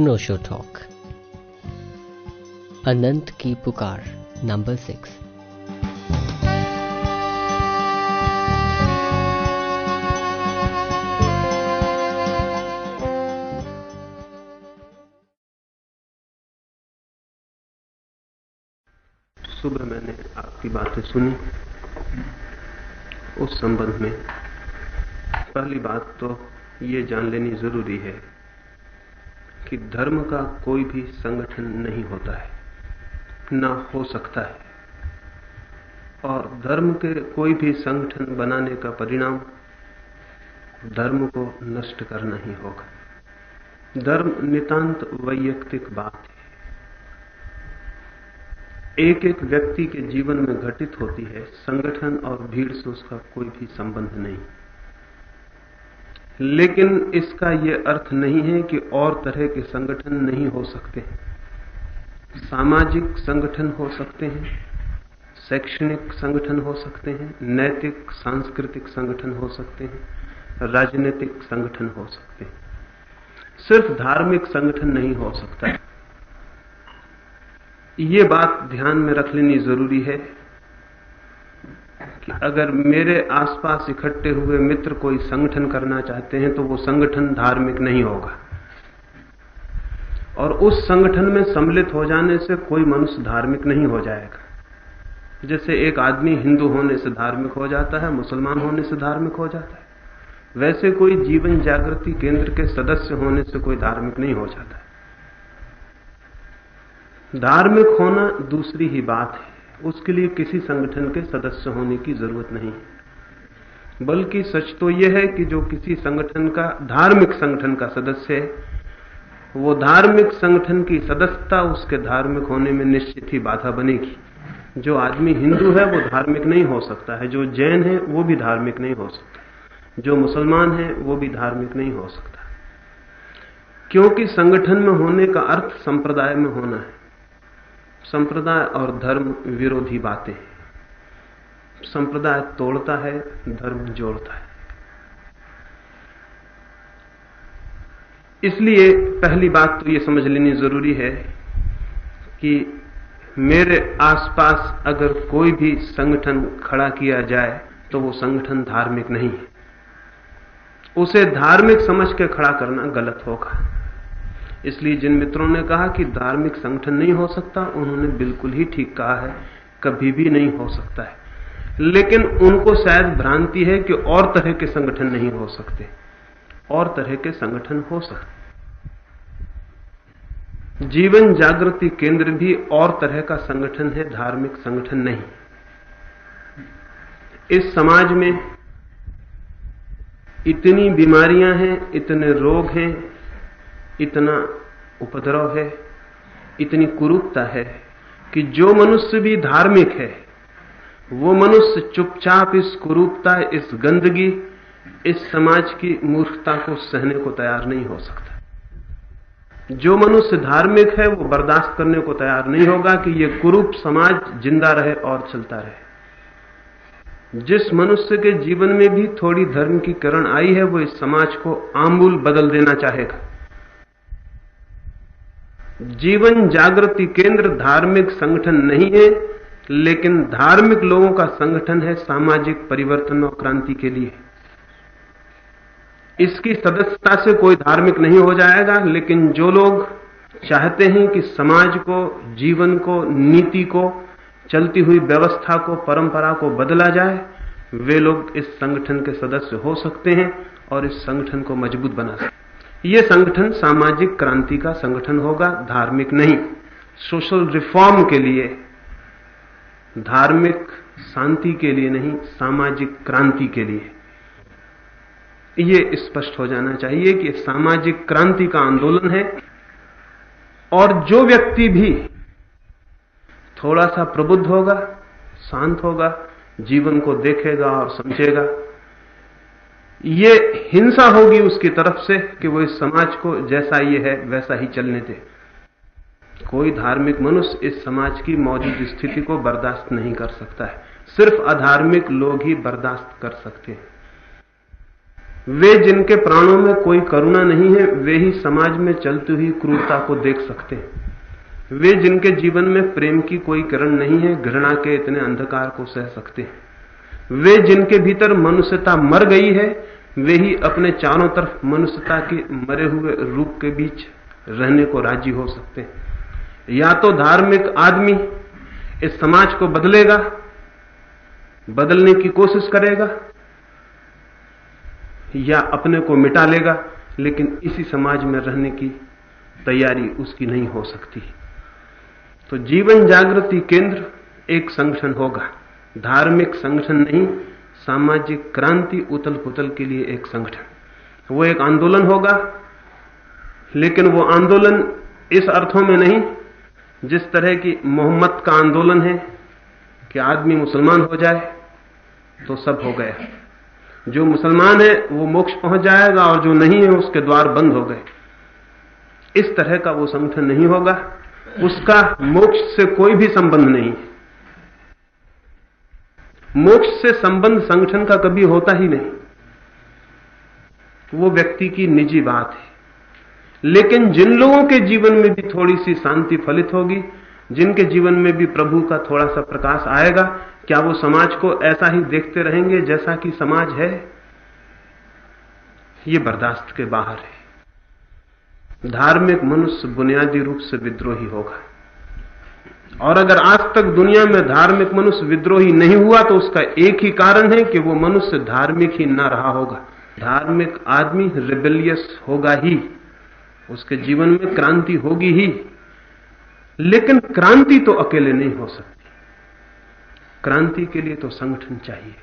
अनोशो talk. अनंत की पुकार, number six. सुबह मैंने आपकी बातें सुनी। उस संबंध में पहली बात तो ये जान लेनी ज़रूरी है कि धर्म का कोई भी संगठन नहीं होता है, ना हो सकता है। और धर्म के कोई भी संगठन बनाने का परिणाम धर्म को नष्ट करना ही होगा। धर्म नितांत वैयक्तिक बात है। एक एक व्यक्ति के जीवन में घटित होती है, संगठन और भीड़ से उसका कोई भी संबंध नहीं। लेकिन इसका यह अर्थ नहीं है कि और तरह के संगठन नहीं हो सकते सामाजिक संगठन हो सकते हैं, शैक्षणिक संगठन हो सकते हैं, नैतिक, सांस्कृतिक संगठन हो सकते हैं, राजनीतिक संगठन हो सकते हैं। सिर्फ़ धार्मिक संगठन नहीं हो सकता। ये बात ध्यान में रख लेनी ज़रूरी है। कि अगर मेरे आसपास इकट्ठे हुए मित्र कोई संगठन करना चाहते हैं तो वो संगठन धार्मिक नहीं होगा। और उस संगठन में सम्मिलित हो जाने से कोई मनुष्य धार्मिक नहीं हो जाएगा। जैसे एक आदमी हिंदू होने से धार्मिक हो जाता है, मुसलमान होने से धार्मिक हो जाता है। वैसे कोई जीवन जागृति केंद्र के सदस्य होने से कोई धार्मिक नहीं हो जाता धार्मिक होना दूसरी ही बात है। उसके लिए किसी संगठन के सदस्य होने की ज़रूरत नहीं है। बल्कि सच तो यह है कि जो किसी संगठन का, धार्मिक संगठन का सदस्य है, वो धार्मिक संगठन की सदस्यता उसके धार्मिक होने में निश्चित ही बाधा बनेगी। जो आदमी हिंदू है, वो धार्मिक नहीं हो सकता है। जो जैन है, वो भी धार्मिक नहीं हो सकता जो मुसलमान है, वो भी धार्मिक नहीं हो सकता क्योंकि संगठन में होने का अर्थ संप्रदाय में होना है। संप्रदाय और धर्म विरोधी बातें संप्रदाय तोड़ता है, धर्म जोड़ता है। इसलिए पहली बात तो यह समझ लेनी ज़रूरी है कि मेरे आसपास अगर कोई भी संगठन खड़ा किया जाए तो वो संगठन धार्मिक नहीं है। उसे धार्मिक समझ के खड़ा करना गलत होगा। इसलिए जिन मित्रों ने कहा कि धार्मिक संगठन नहीं हो सकता, उन्होंने बिल्कुल ही ठीक कहा है, कभी भी नहीं हो सकता है। लेकिन उनको शायद भ्रांति है कि और तरह के संगठन नहीं हो सकते। और तरह के संगठन हो सकते। जीवन जागृति केंद्र भी और तरह का संगठन है, धार्मिक संगठन नहीं। इस समाज में इतनी बीमारियाँ हैं, इतने रोग हैं इतना उपद्रव है, इतनी कुरूपता है कि जो मनुष्य भी धार्मिक है, वो मनुष्य चुपचाप इस कुरूपता, इस गंदगी, इस समाज की मूर्खता को सहने को तैयार नहीं हो सकता। जो मनुष्य धार्मिक है, वो बर्दाश्त करने को तैयार नहीं होगा कि ये कुरूप समाज ज़िंदा रहे और चलता रहे। जिस मनुष्य के जीवन में भी थोड़ी धर्म की किरण आई है, वो इस समाज को आमूल बदल देना चाहेगा। जीवन जागृति केंद्र धार्मिक संगठन नहीं है, लेकिन धार्मिक लोगों का संगठन है सामाजिक परिवर्तन और क्रांति के लिए। इसकी सदस्यता से कोई धार्मिक नहीं हो जाएगा, लेकिन जो लोग चाहते हैं कि समाज को, जीवन को, नीति को, चलती हुई व्यवस्था को, परंपरा को बदला जाए, वे लोग इस संगठन के सदस्य हो सकते हैं और इस संगठन को मज़बूत बना सकते ये संगठन सामाजिक क्रांति का संगठन होगा, धार्मिक नहीं। सोशल रिफॉर्म के लिए, धार्मिक शांति के लिए नहीं, सामाजिक क्रांति के लिए। ये स्पष्ट हो जाना चाहिए कि सामाजिक क्रांति का आंदोलन है और जो व्यक्ति भी थोड़ा सा प्रबुद्ध होगा, शांत होगा, जीवन को देखेगा और समझेगा ये हिंसा होगी उसकी तरफ़ से कि वो इस समाज को जैसा ये है, वैसा ही चलने दे। कोई धार्मिक मनुष्य इस समाज की मौजूद स्थिति को बर्दाश्त नहीं कर सकता है। सिर्फ़ अधार्मिक लोग ही बर्दाश्त कर सकते हैं। वे जिनके प्राणों में कोई करुणा नहीं है, वे ही समाज में चलती हुई क्रूरता को देख सकते हैं। वे जिनके जीवन में प्रेम की कोई किरण नहीं है, घृणा के इतने अंधकार को सह सकते हैं। वे जिनके भीतर मनुष्यता मर गई है, वे ही अपने चारों तरफ़ मनुष्यता के मरे हुए रूप के बीच रहने को राज़ी हो सकते हैं। या तो धार्मिक आदमी इस समाज को बदलेगा, बदलने की कोशिश करेगा, या अपने को मिटा लेगा, लेकिन इसी समाज में रहने की तैयारी उसकी नहीं हो सकती। तो जीवन जागृति केंद्र एक संगठन होगा। धार्मिक संगठन नहीं, सामाजिक क्रांति उतल पुतल के लिए एक संगठन। वो एक आंदोलन होगा, लेकिन वो आंदोलन इस अर्थों में नहीं, जिस तरह की मोहम्मद का आंदोलन है, कि आदमी मुसलमान हो जाए तो सब हो गया जो मुसलमान है, वो मोक्ष पहुँच जाएगा, और जो नहीं है, उसके द्वार बंद हो गए। इस तरह का वो संगठन नहीं होगा। उसका मोक्ष से कोई भी संबंध नहीं। मोक्ष से संबंध संगठन का कभी होता ही नहीं। वो व्यक्ति की निजी बात है। लेकिन जिन लोगों के जीवन में भी थोड़ी सी शांति फलित होगी, जिनके जीवन में भी प्रभु का थोड़ा सा प्रकाश आएगा, क्या वो समाज को ऐसा ही देखते रहेंगे जैसा कि समाज है? ये बर्दाश्त के बाहर है। धार्मिक मनुष्य बुनियादी रूप से विद्रोही होगा। और अगर आज तक दुनिया में धार्मिक मनुष्य विद्रोही नहीं हुआ तो उसका एक ही कारण है कि वो मनुष्य धार्मिक ही ना रहा होगा। धार्मिक आदमी रिबेलियस होगा ही। उसके जीवन में क्रांति होगी ही। लेकिन क्रांति तो अकेले नहीं हो सकती। क्रांति के लिए तो संगठन चाहिए।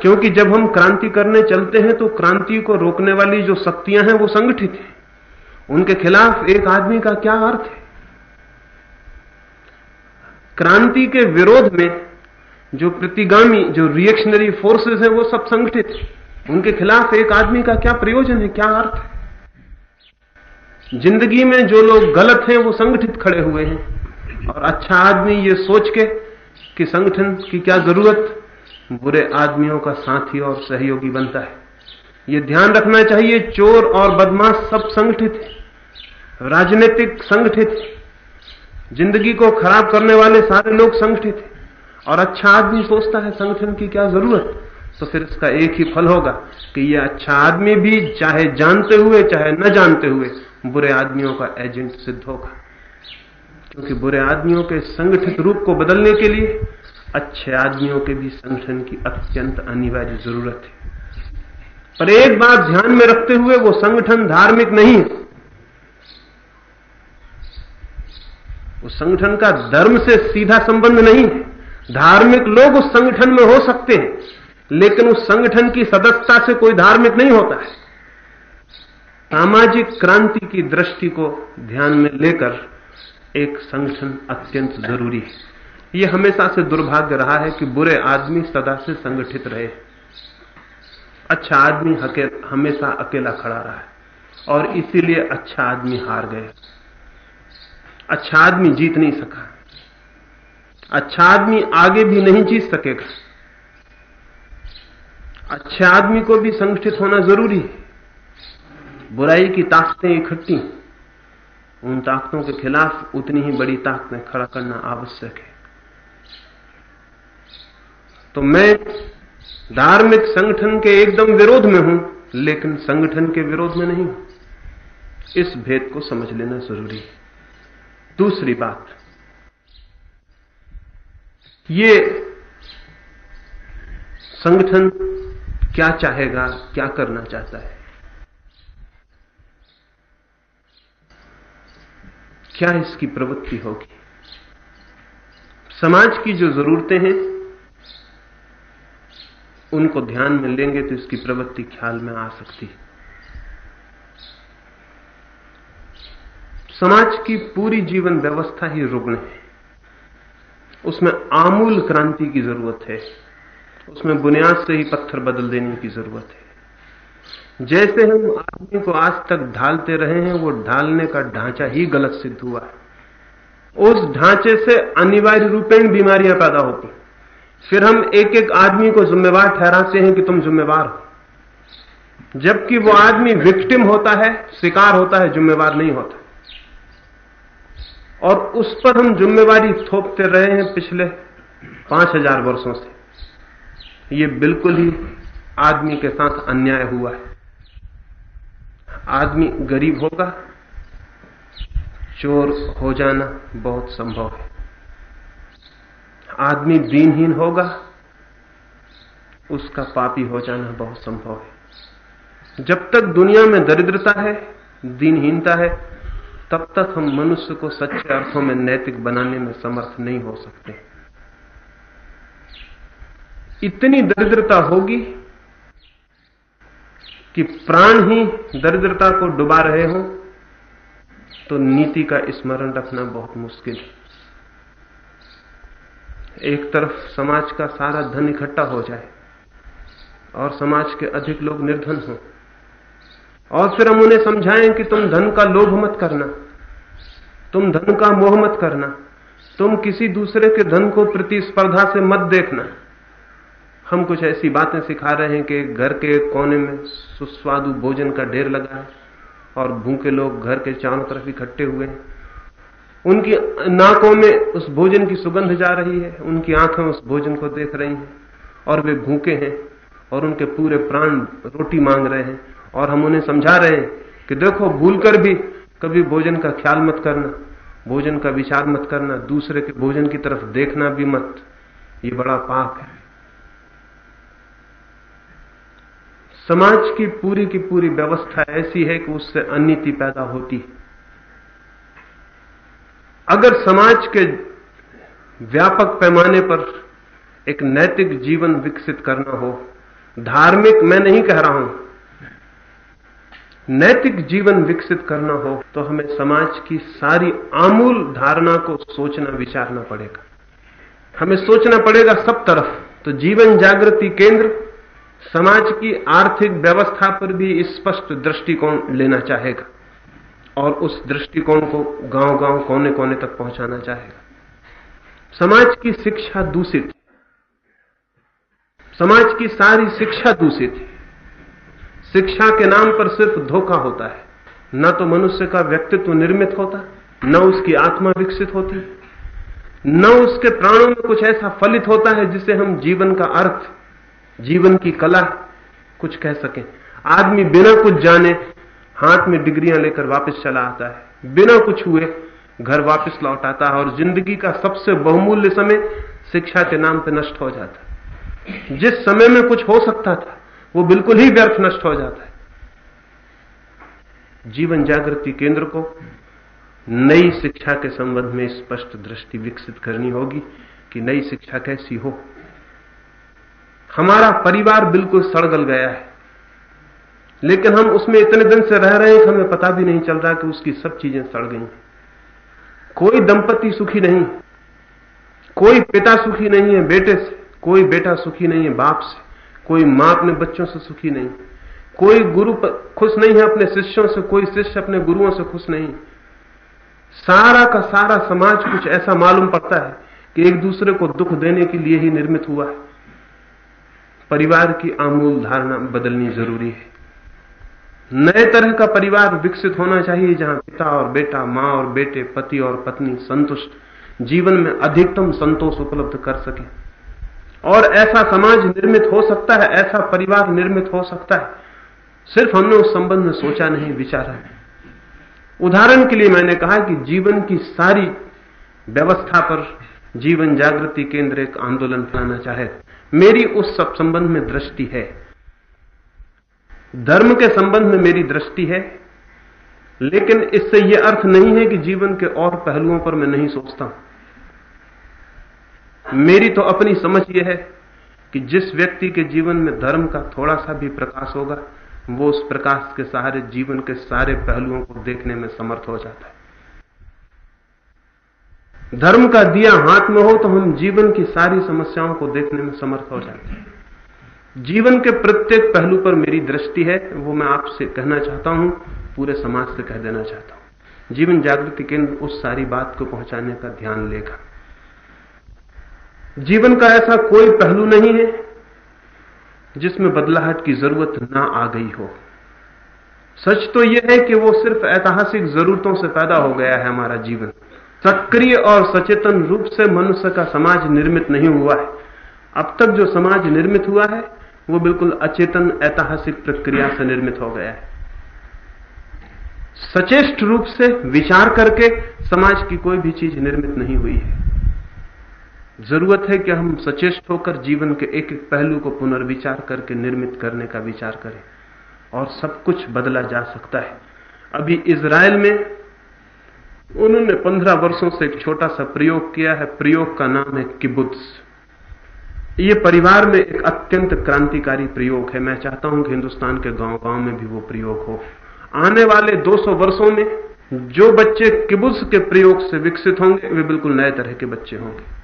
क्योंकि जब हम क्रांति करने चलते हैं तो क्रांति को रोकने वाली जो शक्तियाँ हैं, वो संगठित हैं। उनके खिलाफ एक आदमी का क्या अर्थ है? क्रांति के विरोध में जो प्रतिगामी, जो रिएक्शनरी फोर्सेस हैं, वो सब संगठित। उनके खिलाफ एक आदमी का क्या प्रयोजन है, क्या अर्थ है? ज़िंदगी में जो लोग गलत हैं, वो संगठित खड़े हुए हैं। और अच्छा आदमी ये सोच के कि संगठन की क्या ज़रूरत, बुरे आदमियों का साथी और सहयोगी बनता है। ये ध्यान रखना चाहिए, चोर और बदमाश सब संगठित है। राजनीतिक संगठित ज़िंदगी को खराब करने वाले सारे लोग संगठित हैं। और अच्छा आदमी सोचता है संगठन की क्या ज़रूरत? तो फिर इसका एक ही फल होगा कि यह अच्छा आदमी भी चाहे जानते हुए, चाहे न जानते हुए, बुरे आदमियों का एजेंट सिद्ध होगा। क्योंकि बुरे आदमियों के संगठित रूप को बदलने के लिए अच्छे आदमियों के भी संगठन की अत्यंत अनिवार्य ज़रूरत है। पर एक बात ध्यान में रखते हुए वो संगठन धार्मिक नहीं है। उस संगठन का धर्म से सीधा संबंध नहीं धार्मिक लोग उस संगठन में हो सकते हैं, लेकिन उस संगठन की सदस्यता से कोई धार्मिक नहीं होता है। सामाजिक क्रांति की दृष्टि को ध्यान में लेकर एक संगठन अत्यंत ज़रूरी है। यह हमेशा से दुर्भाग्य रहा है कि बुरे आदमी सदा से संगठित रहे। अच्छा आदमी हमेशा अकेला खड़ा रहा है, और इसीलिए अच्छा आदमी हार गए अच्छा आदमी जीत नहीं सका। अच्छा आदमी आगे भी नहीं जीत सकेगा। अच्छे आदमी को भी संगठित होना ज़रूरी है। बुराई की ताकतें इकट्ठी। उन ताकतों के खिलाफ उतनी ही बड़ी ताकतें खड़ा करना आवश्यक है। तो मैं धार्मिक संगठन के एकदम विरोध में हूँ, लेकिन संगठन के विरोध में नहीं हूँ। इस भेद को समझ लेना ज़रूरी है। दूसरी बात। ये संगठन क्या चाहेगा, क्या करना चाहता है? क्या इसकी प्रवृत्ति होगी? समाज की जो जरूरतें हैं, उनको ध्यान में लेंगे तो इसकी प्रवृत्ति ख्याल में आ सकती है। समाज की पूरी जीवन व्यवस्था ही रुग्ण है। उसमें आमूल क्रांति की ज़रूरत है। उसमें बुनियाद से ही पत्थर बदल देने की ज़रूरत है। जैसे हम आदमी को आज तक ढालते रहे हैं, वो ढालने का ढांचा ही गलत सिद्ध हुआ है। उस ढांचे से अनिवार्य रूपेण बीमारियाँ पैदा होती फिर हम एक एक आदमी को जिम्मेवार ठहराते हैं कि तुम जिम्मेवार हो। जबकि वो आदमी विक्टिम होता है, शिकार होता है, जिम्मेवार नहीं होता। और उस पर हम जिम्मेवारी थोपते रहे हैं पिछले पाँच हज़ार वर्षों से। ये बिल्कुल ही आदमी के साथ अन्याय हुआ है। आदमी गरीब होगा, चोर हो जाना बहुत संभव है। आदमी दीनहीन होगा, उसका पापी हो जाना बहुत संभव है। जब तक दुनिया में दरिद्रता है, दीनहीनता है तब तक हम मनुष्य को सच्चे अर्थों में नैतिक बनाने में समर्थ नहीं हो सकते। इतनी दरिद्रता होगी कि प्राण ही दरिद्रता को डुबा रहे हो तो नीति का स्मरण रखना बहुत मुश्किल। है एक तरफ़ समाज का सारा धन इकट्ठा हो जाए और समाज के अधिक लोग निर्धन हो, और फिर हम उन्हें समझाएँ कि तुम धन का लोभ मत करना। तुम धन का मोह मत करना। तुम किसी दूसरे के धन को प्रतिस्पर्धा से मत देखना। हम कुछ ऐसी बातें सिखा रहे हैं कि घर के कोने में सुस्वादु भोजन का ढेर लगा है और भूखे लोग घर के चारों तरफ़ इकट्ठे हुए हैं। उनकी नाकों में उस भोजन की सुगंध जा रही है, उनकी आँखें उस भोजन को देख रही हैं और वे भूखे हैं और उनके पूरे प्राण रोटी मांग रहे हैं और हम उन्हें समझा रहे हैं कि देखो, भूलकर भी कभी भोजन का ख्याल मत करना, भोजन का विचार मत करना, दूसरे के भोजन की तरफ़ देखना भी मत। ये बड़ा पाप है। समाज की पूरी की पूरी व्यवस्था ऐसी है कि उससे अनिति पैदा होती है। अगर समाज के व्यापक पैमाने पर एक नैतिक जीवन विकसित करना हो, धार्मिक मैं नहीं कह रहा हूँ नैतिक जीवन विकसित करना हो तो हमें समाज की सारी आमूल धारणा को सोचना, विचारना पड़ेगा। हमें सोचना पड़ेगा सब तरफ़। तो जीवन जागृति केंद्र, समाज की आर्थिक व्यवस्था पर भी स्पष्ट दृष्टिकोण लेना चाहेगा और उस दृष्टिकोण को गाँव गाँव कोने कोने तक पहुंचाना चाहेगा। समाज की शिक्षा दूषित समाज की सारी शिक्षा दूषित है। शिक्षा के नाम पर सिर्फ़ धोखा होता है। न तो मनुष्य का व्यक्तित्व निर्मित होता, न उसकी आत्मा विकसित होती, न उसके प्राणों में कुछ ऐसा फलित होता है जिसे हम जीवन का अर्थ, जीवन की कला कुछ कह सकें। आदमी बिना कुछ जाने हाथ में डिग्रियाँ लेकर वापस चला आता है। बिना कुछ हुए घर वापस लौट आता है और ज़िंदगी का सबसे बहुमूल्य समय शिक्षा के नाम पर नष्ट हो जाता है। जिस समय में कुछ हो सकता था वो बिल्कुल ही व्यर्थ नष्ट हो जाता है। जीवन जागृति केंद्र को नई शिक्षा के संबंध में स्पष्ट दृष्टि विकसित करनी होगी कि नई शिक्षा कैसी हो। हमारा परिवार बिल्कुल सड़गल गया है। लेकिन हम उसमें इतने दिन से रह रहे हैं कि हमें पता भी नहीं चल रहा कि उसकी सब चीज़ें सड़ गई। कोई दंपति सुखी नहीं, कोई पिता सुखी नहीं है बेटे से, कोई बेटा सुखी नहीं है बाप से। कोई माँ अपने बच्चों से सुखी नहीं। कोई गुरु खुश नहीं है अपने शिष्यों से, कोई शिष्य अपने गुरुओं से खुश नहीं। सारा का सारा समाज कुछ ऐसा मालूम पड़ता है कि एक दूसरे को दुख देने के लिए ही निर्मित हुआ है। परिवार की आमूल धारणा बदलनी ज़रूरी है। नए तरह का परिवार विकसित होना चाहिए, जहाँ पिता और बेटा, माँ और बेटे, पति और पत्नी संतुष्ट, जीवन में अधिकतम संतोष उपलब्ध कर सके। और ऐसा समाज निर्मित हो सकता है, ऐसा परिवार निर्मित हो सकता है। सिर्फ़ हमने उस संबंध में सोचा नहीं, विचारा नहीं उदाहरण के लिए मैंने कहा कि जीवन की सारी व्यवस्था पर जीवन जागृति केंद्र एक आंदोलन फैलाना चाहे। मेरी उस सब संबंध में दृष्टि है। धर्म के संबंध में मेरी दृष्टि है। लेकिन इससे यह अर्थ नहीं है कि जीवन के और पहलुओं पर मैं नहीं सोचता। मेरी तो अपनी समझ यह है कि जिस व्यक्ति के जीवन में धर्म का थोड़ा सा भी प्रकाश होगा, वो उस प्रकाश के सहारे जीवन के सारे पहलुओं को देखने में समर्थ हो जाता है। धर्म का दिया हाथ में हो तो हम जीवन की सारी समस्याओं को देखने में समर्थ हो जाते हैं। जीवन के प्रत्येक पहलू पर मेरी दृष्टि है, वो मैं आपसे कहना चाहता हूँ, पूरे समाज से कह देना चाहता हूँ। जीवन जागृति केंद्र उस सारी बात को पहुँचाने का ध्यान लेगा। जीवन का ऐसा कोई पहलू नहीं है जिसमें बदलाहट की ज़रूरत ना आ गई हो। सच तो यह है कि वो सिर्फ़ ऐतिहासिक जरूरतों से पैदा हो गया है हमारा जीवन। सक्रिय और सचेतन रूप से मनुष्य का समाज निर्मित नहीं हुआ है। अब तक जो समाज निर्मित हुआ है, वो बिल्कुल अचेतन ऐतिहासिक प्रक्रिया से निर्मित हो गया है। सचेष्ट रूप से विचार करके समाज की कोई भी चीज़ निर्मित नहीं हुई है। ज़रूरत है कि हम सचेष्ट होकर जीवन के एक एक पहलू को पुनर्विचार करके निर्मित करने का विचार करें और सब कुछ बदला जा सकता है। अभी इसराइल में उन्होंने पंद्रह वर्षों से एक छोटा सा प्रयोग किया है। प्रयोग का नाम है किबुत्स ये परिवार में एक अत्यंत क्रांतिकारी प्रयोग है। मैं चाहता हूँ कि हिंदुस्तान के गाँव गाँव में भी वो प्रयोग हो। आने वाले 200 वर्षों में जो बच्चे किबुज के प्रयोग से विकसित होंगे, वे बिल्कुल नए तरह के बच्चे होंगे।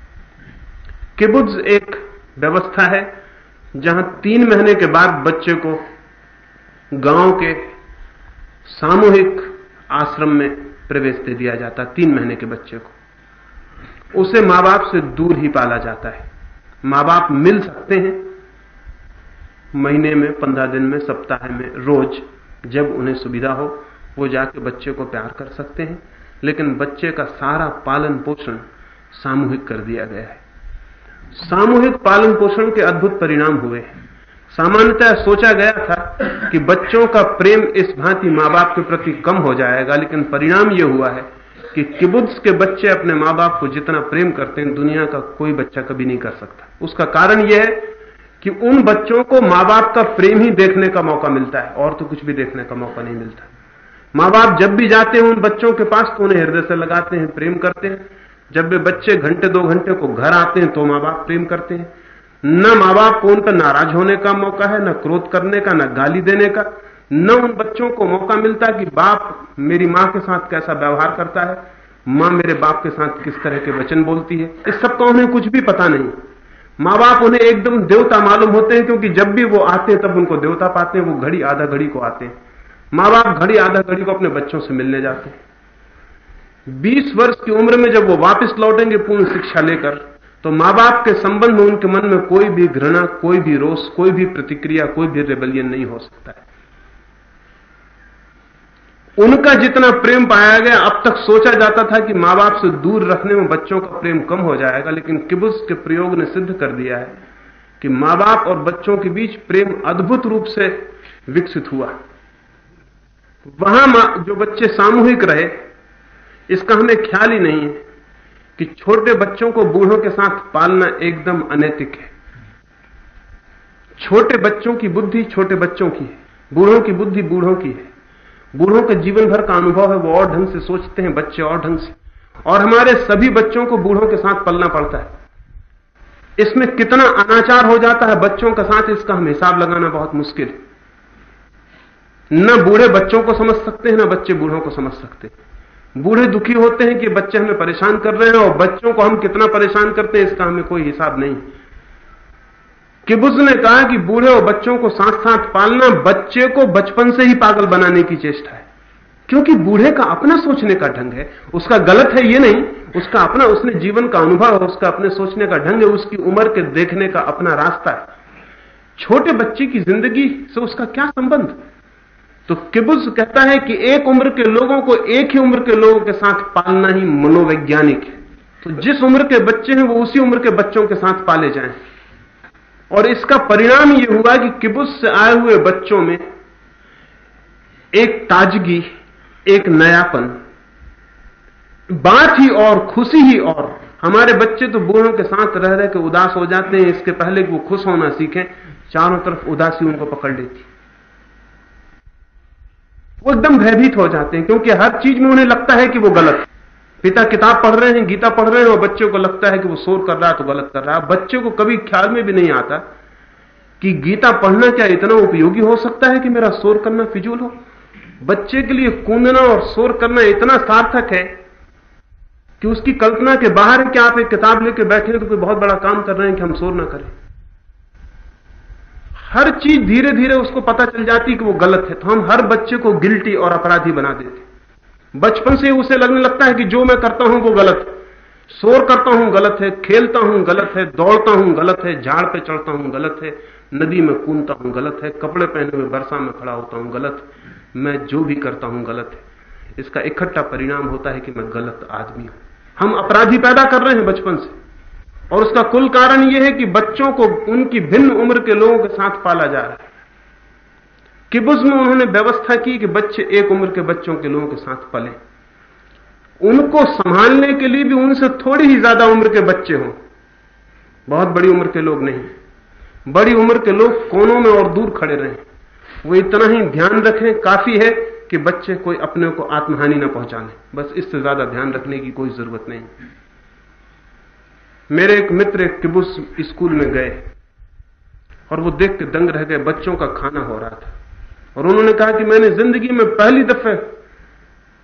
किबुज एक व्यवस्था है, जहाँ तीन महीने के बाद बच्चे को गाँव के सामूहिक आश्रम में प्रवेश दे दिया जाता है तीन महीने के बच्चे को। उसे माँ बाप से दूर ही पाला जाता है। माँ बाप मिल सकते हैं, महीने में, पंद्रह दिन में, सप्ताह में, रोज, जब उन्हें सुविधा हो, वो जाके बच्चे को प्यार कर सकते हैं, लेकिन बच्चे का सारा पालन पोषण सामूहिक कर दिया गया है। सामूहिक पालन पोषण के अद्भुत परिणाम हुए सामान्यतः सोचा गया था कि बच्चों का प्रेम इस भांति माँ बाप के प्रति कम हो जाएगा, लेकिन परिणाम यह हुआ है कि किबुद्स के बच्चे अपने माँ बाप को जितना प्रेम करते हैं, दुनिया का कोई बच्चा कभी नहीं कर सकता। उसका कारण यह है कि उन बच्चों को माँ बाप का प्रेम ही देखने का मौका मिलता है, और तो कुछ भी देखने का मौका नहीं मिलता। माँ बाप जब भी जाते हैं उन बच्चों के पास तो उन्हें हृदय से लगाते हैं, प्रेम करते हैं जब वे बच्चे घंटे दो घंटे को घर आते हैं तो माँ बाप प्रेम करते हैं। न माँ बाप को उन पर नाराज़ होने का मौका है, न क्रोध करने का, न गाली देने का। न उन बच्चों को मौका मिलता कि बाप मेरी माँ के साथ कैसा व्यवहार करता है, माँ मेरे बाप के साथ किस तरह के वचन बोलती है। इस सब का उन्हें कुछ भी पता नहीं। माँ बाप उन्हें एकदम देवता मालूम होते हैं, क्योंकि जब भी वो आते हैं तब उनको देवता पाते हैं, वो घड़ी आधा घड़ी को आते हैं। माँ बाप घड़ी आधा घड़ी को अपने बच्चों से मिलने जाते हैं। बीस वर्ष की उम्र में जब वो वापस लौटेंगे पूर्ण शिक्षा लेकर तो माँ बाप के संबंध में उनके मन में कोई भी घृणा, कोई भी रोष, कोई भी प्रतिक्रिया, कोई भी रेबलियन नहीं हो सकता है। उनका जितना प्रेम पाया गया, अब तक सोचा जाता था कि माँ बाप से दूर रखने में बच्चों का प्रेम कम हो जाएगा, लेकिन किबुस के प्रयोग ने सिद्ध कर दिया है कि माँ बाप और बच्चों के बीच प्रेम अद्भुत रूप से विकसित हुआ। वहाँ जो बच्चे सामूहिक रहे इसका हमें ख्याल ही नहीं है कि छोटे बच्चों को बूढ़ों के साथ पालना एकदम अनैतिक है। छोटे बच्चों की बुद्धि छोटे बच्चों की है। बूढ़ों की बुद्धि बूढ़ों की है। बूढ़ों के जीवन भर का अनुभव है, वो और ढंग से सोचते हैं, बच्चे और ढंग से। और हमारे सभी बच्चों को बूढ़ों के साथ पलना पड़ता है। इसमें कितना अनाचार हो जाता है, बच्चों के साथ इसका हम हिसाब लगाना बहुत मुश्किल है। न बूढ़े बच्चों को समझ सकते हैं, न बच्चे बूढ़ों को समझ सकते हैं। बूढ़े दुखी होते हैं कि बच्चे हमें परेशान कर रहे हैं और बच्चों को हम कितना परेशान करते हैं, इसका हमें कोई हिसाब नहीं। किबुज ने कहा कि बूढ़े और बच्चों को साथ साथ पालना बच्चे को बचपन से ही पागल बनाने की चेष्टा है। क्योंकि बूढ़े का अपना सोचने का ढंग है, उसका गलत है ये नहीं, उसका अपना, उसने जीवन का अनुभव है, उसका अपने सोचने का ढंग है, उसकी उम्र के देखने का अपना रास्ता है। छोटे बच्चे की ज़िंदगी से उसका क्या संबंध? तो किबुज कहता है कि एक उम्र के लोगों को एक ही उम्र के लोगों के साथ पालना ही मनोवैज्ञानिक है। तो जिस उम्र के बच्चे हैं, वो उसी उम्र के बच्चों के साथ पाले जाएँ। और इसका परिणाम यह हुआ कि किबुस से आए हुए बच्चों में एक ताजगी, एक नयापन बात ही और खुशी ही और। हमारे बच्चे तो बूढ़ों के साथ रह रहे के उदास हो जाते हैं, इसके पहले कि वो खुश होना सीखें, चारों तरफ़ उदासी उनको पकड़ लेती। वो एकदम भयभीत हो जाते हैं, क्योंकि हर चीज़ में उन्हें लगता है कि वो गलत पिता किताब पढ़ रहे हैं, गीता पढ़ रहे हैं, और बच्चों को लगता है कि वो शोर कर रहा है तो गलत कर रहा है। बच्चे को कभी ख्याल में भी नहीं आता कि गीता पढ़ना क्या इतना उपयोगी हो सकता है कि मेरा शोर करना फिजूल हो? बच्चे के लिए कूदना और शोर करना इतना सार्थक है कि उसकी कल्पना के बाहर है कि आप एक किताब लेके बैठे तो कोई बहुत बड़ा काम कर रहे हैं कि हम शोर ना करें। हर चीज़ धीरे धीरे उसको पता चल जाती कि वो गलत है। तो हम हर बच्चे को गिल्टी और अपराधी बना देते बचपन से उसे लगने लगता है कि जो मैं करता हूँ वो गलत है। शोर करता हूँ गलत है, खेलता हूँ गलत है, दौड़ता हूँ गलत है, झाड़ पे चढ़ता हूँ गलत है, नदी में कूदता हूँ गलत है, कपड़े पहने हुए वर्षा में खड़ा होता हूँ गलत मैं जो भी करता हूँ गलत है। इसका इकट्ठा परिणाम होता है कि मैं गलत आदमी हूँ। हम अपराधी पैदा कर रहे हैं बचपन से। और उसका कुल कारण यह है कि बच्चों को उनकी भिन्न उम्र के लोगों के साथ पाला जा रहा है। किबुज में उन्होंने व्यवस्था की कि बच्चे एक उम्र के बच्चों के लोगों के साथ पले। उनको संभालने के लिए भी उनसे थोड़ी ही ज़्यादा उम्र के बच्चे हों। बहुत बड़ी उम्र के लोग नहीं बड़ी उम्र के लोग कोनों में और दूर खड़े रहें। वो इतना ही ध्यान रखें, काफ़ी है कि बच्चे कोई अपने को आत्महानि न पहुँचाने। बस इससे ज़्यादा ध्यान रखने की कोई ज़रूरत नहीं। मेरे एक मित्र एक किबुस स्कूल में गए और वो देख के दंग रह गए, बच्चों का खाना हो रहा था। और उन्होंने कहा कि मैंने ज़िंदगी में पहली दफे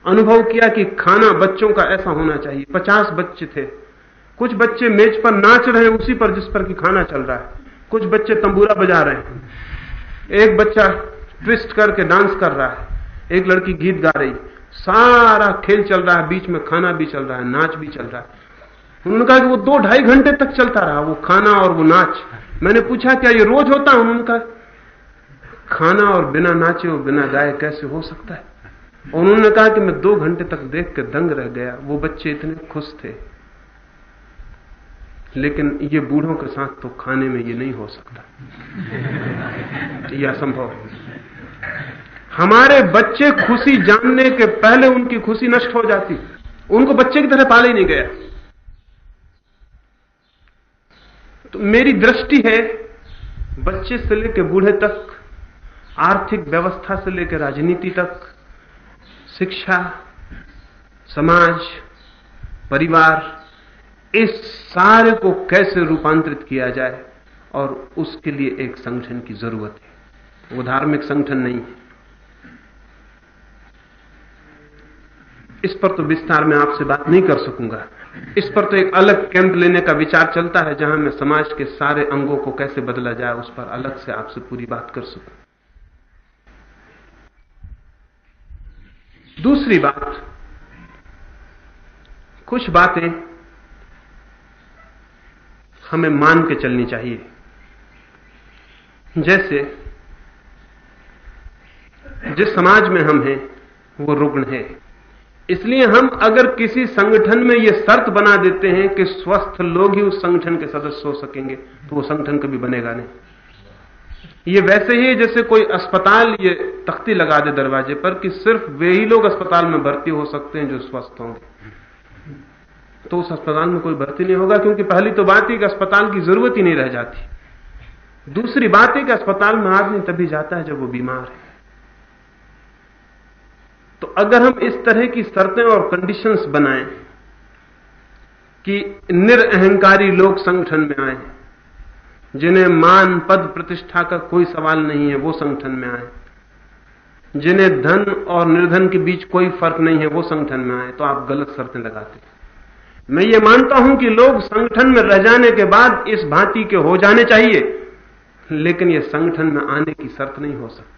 अनुभव किया कि खाना बच्चों का ऐसा होना चाहिए। पचास बच्चे थे। कुछ बच्चे मेज पर नाच रहे हैं उसी पर जिस पर कि खाना चल रहा है। कुछ बच्चे तंबूरा बजा रहे हैं। एक बच्चा ट्विस्ट करके डांस कर रहा है। एक लड़की गीत गा रही। सारा खेल चल रहा है, बीच में खाना भी चल रहा है, नाच भी चल रहा है। उन्होंने कहा कि वो दो ढाई घंटे तक चलता रहा, वो खाना और वो नाच। मैंने पूछा, क्या ये रोज होता है? उन्होंने कहा, खाना और बिना नाचे और बिना गाए कैसे हो सकता है? उन्होंने कहा कि मैं दो घंटे तक देख के दंग रह गया। वो बच्चे इतने खुश थे। लेकिन ये बूढ़ों के साथ तो खाने में ये नहीं हो सकता। यह असंभव हमारे बच्चे खुशी जानने के पहले उनकी खुशी नष्ट हो जाती। उनको बच्चे की तरह पाले ही नहीं गया। तो मेरी दृष्टि है बच्चे से लेकर बूढ़े तक, आर्थिक व्यवस्था से लेकर राजनीति तक, शिक्षा, समाज, परिवार, इस सारे को कैसे रूपांतरित किया जाए और उसके लिए एक संगठन की ज़रूरत है। वो धार्मिक संगठन नहीं है। इस पर तो विस्तार में आपसे बात नहीं कर सकूँगा। इस पर तो एक अलग कैंप लेने का विचार चलता है, जहाँ मैं समाज के सारे अंगों को कैसे बदला जाए, उस पर अलग से आपसे पूरी बात कर सकूँ। दूसरी बात, कुछ बातें हमें मान के चलनी चाहिए। जैसे, जिस समाज में हम हैं, वो रुग्ण है। इसलिए हम अगर किसी संगठन में ये शर्त बना देते हैं कि स्वस्थ लोग ही उस संगठन के सदस्य हो सकेंगे तो वो संगठन कभी बनेगा नहीं। ये वैसे ही जैसे कोई अस्पताल ये तख्ती लगा दे दरवाजे पर कि सिर्फ़ वे ही लोग अस्पताल में भर्ती हो सकते हैं जो स्वस्थ होंगे। तो उस अस्पताल में कोई भर्ती नहीं होगा, क्योंकि पहली तो बात ही कि अस्पताल की ज़रूरत ही नहीं रह जाती। दूसरी बात है कि अस्पताल में आदमी तभी जाता है जब वो बीमार है। तो अगर हम इस तरह की शर्तें और कंडीशंस बनाएँ कि निरअहंकारी लोग संगठन में आए जिन्हें मान पद प्रतिष्ठा का कोई सवाल नहीं है, वो संगठन में आए जिन्हें धन और निर्धन के बीच कोई फ़र्क नहीं है, वो संगठन में आए तो आप गलत शर्तें लगाते मैं ये मानता हूँ कि लोग संगठन में रह जाने के बाद इस भांति के हो जाने चाहिए, लेकिन यह संगठन में आने की शर्त नहीं हो सकती।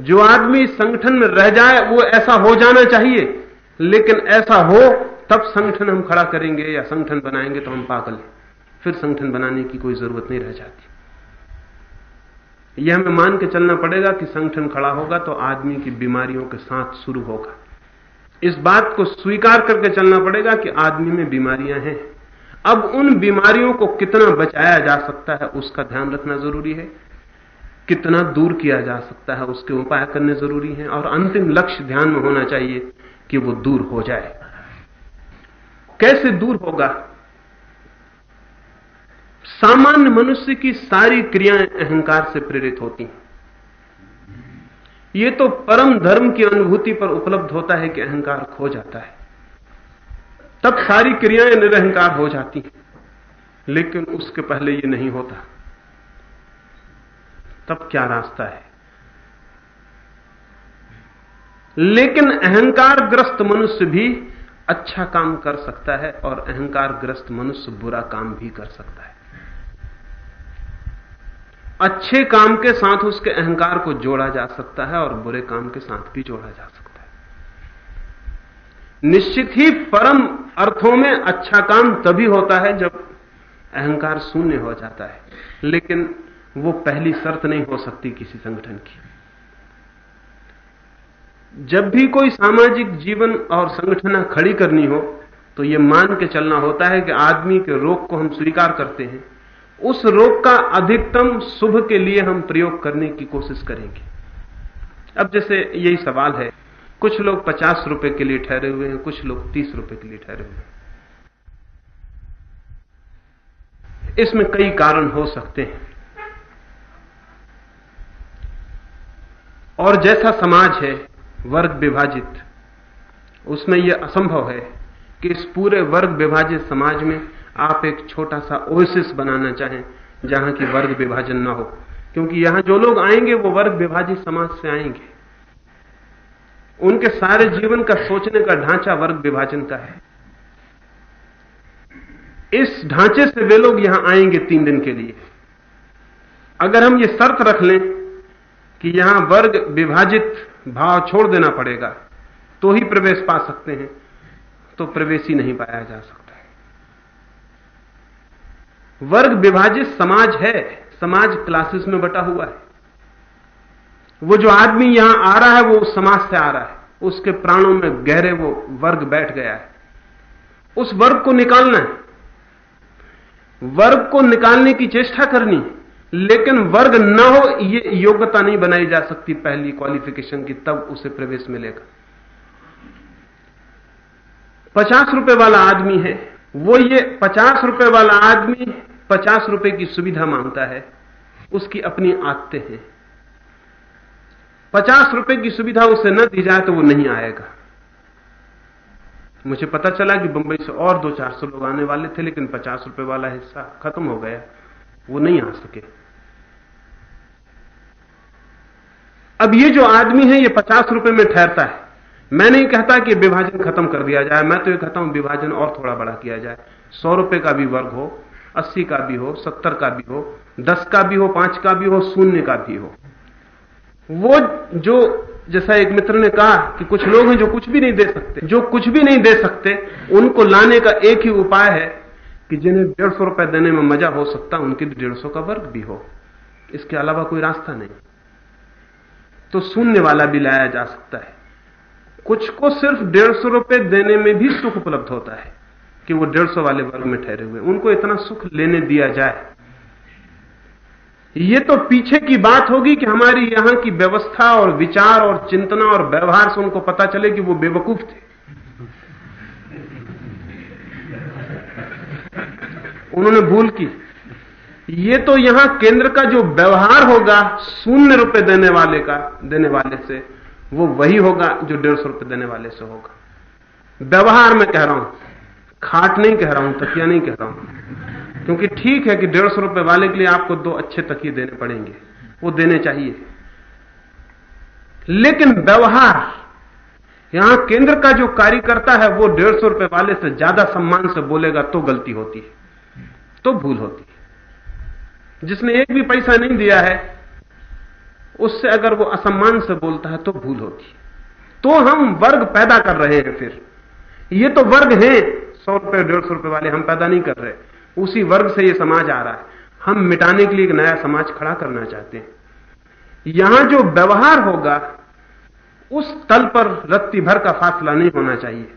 जो आदमी संगठन में रह जाए, वो ऐसा हो जाना चाहिए। लेकिन ऐसा हो, तब संगठन हम खड़ा करेंगे या संगठन बनाएँगे तो हम पागल फिर संगठन बनाने की कोई ज़रूरत नहीं रह जाती। यह हमें मान के चलना पड़ेगा कि संगठन खड़ा होगा तो आदमी की बीमारियों के साथ शुरू होगा। इस बात को स्वीकार करके चलना पड़ेगा कि आदमी में बीमारियाँ हैं। अब उन बीमारियों को कितना बचाया जा सकता है, उसका ध्यान रखना ज़रूरी है। कितना दूर किया जा सकता है, उसके उपाय करने ज़रूरी है और अंतिम लक्ष्य ध्यान में होना चाहिए कि वो दूर हो जाए। कैसे दूर होगा? सामान्य मनुष्य की सारी क्रियाएँ अहंकार से प्रेरित होती हैं। ये तो परम धर्म की अनुभूति पर उपलब्ध होता है कि अहंकार खो जाता है। तब सारी क्रियाएँ निरहंकार हो जाती हैं, लेकिन उसके पहले ये नहीं होता। तब क्या रास्ता है? लेकिन अहंकार ग्रस्त मनुष्य भी अच्छा काम कर सकता है और अहंकार ग्रस्त मनुष्य बुरा काम भी कर सकता है। अच्छे काम के साथ उसके अहंकार को जोड़ा जा सकता है और बुरे काम के साथ भी जोड़ा जा सकता है। निश्चित ही परम अर्थों में अच्छा काम तभी होता है जब अहंकार शून्य हो जाता है। लेकिन वो पहली शर्त नहीं हो सकती किसी संगठन की। जब भी कोई सामाजिक जीवन और संगठन खड़ी करनी हो तो ये मान के चलना होता है कि आदमी के रोग को हम स्वीकार करते हैं। उस रोग का अधिकतम शुभ के लिए हम प्रयोग करने की कोशिश करेंगे। अब जैसे यही सवाल है, कुछ लोग पचास रुपए के लिए ठहरे हुए हैं, कुछ लोग तीस रुपए के लिए ठहरे हुए हैं। इसमें कई कारण हो सकते हैं। और जैसा समाज है, वर्ग विभाजित। उसमें यह असंभव है कि इस पूरे वर्ग विभाजित समाज में आप एक छोटा सा ओसिस बनाना चाहें, जहाँ की वर्ग विभाजन ना हो। क्योंकि यहाँ जो लोग आएँगे, वो वर्ग विभाजित समाज से आएँगे। उनके सारे जीवन का सोचने का ढांचा वर्ग विभाजन का है। इस ढांचे से वे लोग यहाँ आएँगे तीन दिन के लिए। अगर हम ये शर्त रख लें कि यहाँ वर्ग विभाजित भाव छोड़ देना पड़ेगा तो ही प्रवेश पा सकते हैं तो प्रवेश ही नहीं पाया जा सकता है। वर्ग विभाजित समाज है, समाज क्लासेस में बटा हुआ है। वो जो आदमी यहाँ आ रहा है, वो उस समाज से आ रहा है। उसके प्राणों में गहरे वो वर्ग बैठ गया है। उस वर्ग को निकालना है। वर्ग को निकालने की चेष्टा करनी लेकिन वर्ग न हो, ये योग्यता नहीं बनाई जा सकती पहली क्वालिफिकेशन की, तब उसे प्रवेश मिलेगा। पचास रुपए वाला आदमी है, वो ये पचास रुपए वाला आदमी पचास रुपए की सुविधा माँगता है, उसकी अपनी आदतें हैं। पचास रुपए की सुविधा उसे न दी जाए तो वो नहीं आएगा। मुझे पता चला कि बंबई से और दो चार सौ लोग आने वाले थे, लेकिन पचास रुपए वाला हिस्सा खत्म हो गया, वो नहीं आ सके। अब ये जो आदमी है, ये पचास रुपए में ठहरता है। मैं नहीं कहता कि विभाजन खत्म कर दिया जाए, मैं तो ये कहता हूँ विभाजन और थोड़ा बड़ा किया जाए। सौ रुपए का भी वर्ग हो, अस्सी का भी हो, सत्तर का भी हो, दस का भी हो, पाँच का भी हो, शून्य का भी हो। वो जो, जैसा एक मित्र ने कहा कि कुछ लोग हैं जो कुछ भी नहीं दे सकते, जो कुछ भी नहीं दे सकते, उनको लाने का एक ही उपाय है कि जिन्हें डेढ़ सौ रुपए देने में मज़ा हो सकता, उनके डेढ़ सौ का वर्ग भी हो। इसके अलावा कोई रास्ता नहीं। तो शून्य वाला भी लाया जा सकता है। कुछ को सिर्फ़ डेढ़ सौ रुपए देने में भी सुख उपलब्ध होता है कि वो डेढ़ सौ वाले वर्ग में ठहरे हुए। उनको इतना सुख लेने दिया जाए। ये तो पीछे की बात होगी कि हमारी यहाँ की व्यवस्था और विचार और चिंतना और व्यवहार से उनको पता चले कि वो बेवकूफ़ थे। उन्होंने भूल की। ये तो यहाँ केंद्र का जो व्यवहार होगा, शून्य रुपए देने वाले का, देने वाले से, वो वही होगा जो डेढ़ सौ रुपए देने वाले से होगा। व्यवहार में कह रहा हूँ, खाट नहीं कह रहा हूँ, तकिया नहीं कह रहा हूँ, क्योंकि ठीक है कि डेढ़ सौ रुपए वाले के लिए आपको दो अच्छे तकिए देने पड़ेंगे, वो देने चाहिए। लेकिन व्यवहार, यहाँ केंद्र का जो कार्यकर्ता है, वो डेढ़ सौ रुपए वाले से ज़्यादा सम्मान से बोलेगा तो गलती होती है तो भूल होती है। जिसने एक भी पैसा नहीं दिया है, उससे अगर वो असम्मान से बोलता है तो भूल होती तो हम वर्ग पैदा कर रहे हैं फिर। ये तो वर्ग हैं, सौ रुपए डेढ़ सौ रुपए वाले हम पैदा नहीं कर रहे। उसी वर्ग से ये समाज आ रहा है। हम मिटाने के लिए एक नया समाज खड़ा करना चाहते हैं। यहाँ जो व्यवहार होगा, उस तल पर रत्ती भर का फासला नहीं होना चाहिए।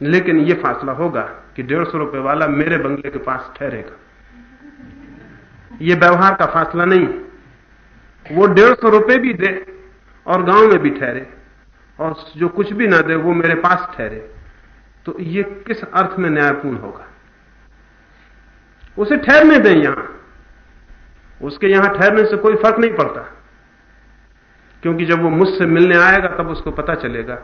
लेकिन यह फासला होगा कि डेढ़ सौ रुपए वाला मेरे बंगले के पास ठहरेगा। यह व्यवहार का फासला नहीं। वो डेढ़ सौ रुपए भी दे और गाँव में भी ठहरे और जो कुछ भी ना दे, वो मेरे पास ठहरे। तो ये किस अर्थ में न्यायपूर्ण होगा? उसे ठहरने दें यहाँ। उसके यहाँ ठहरने से कोई फ़र्क नहीं पड़ता। क्योंकि जब वो मुझसे मिलने आएगा, तब उसको पता चलेगा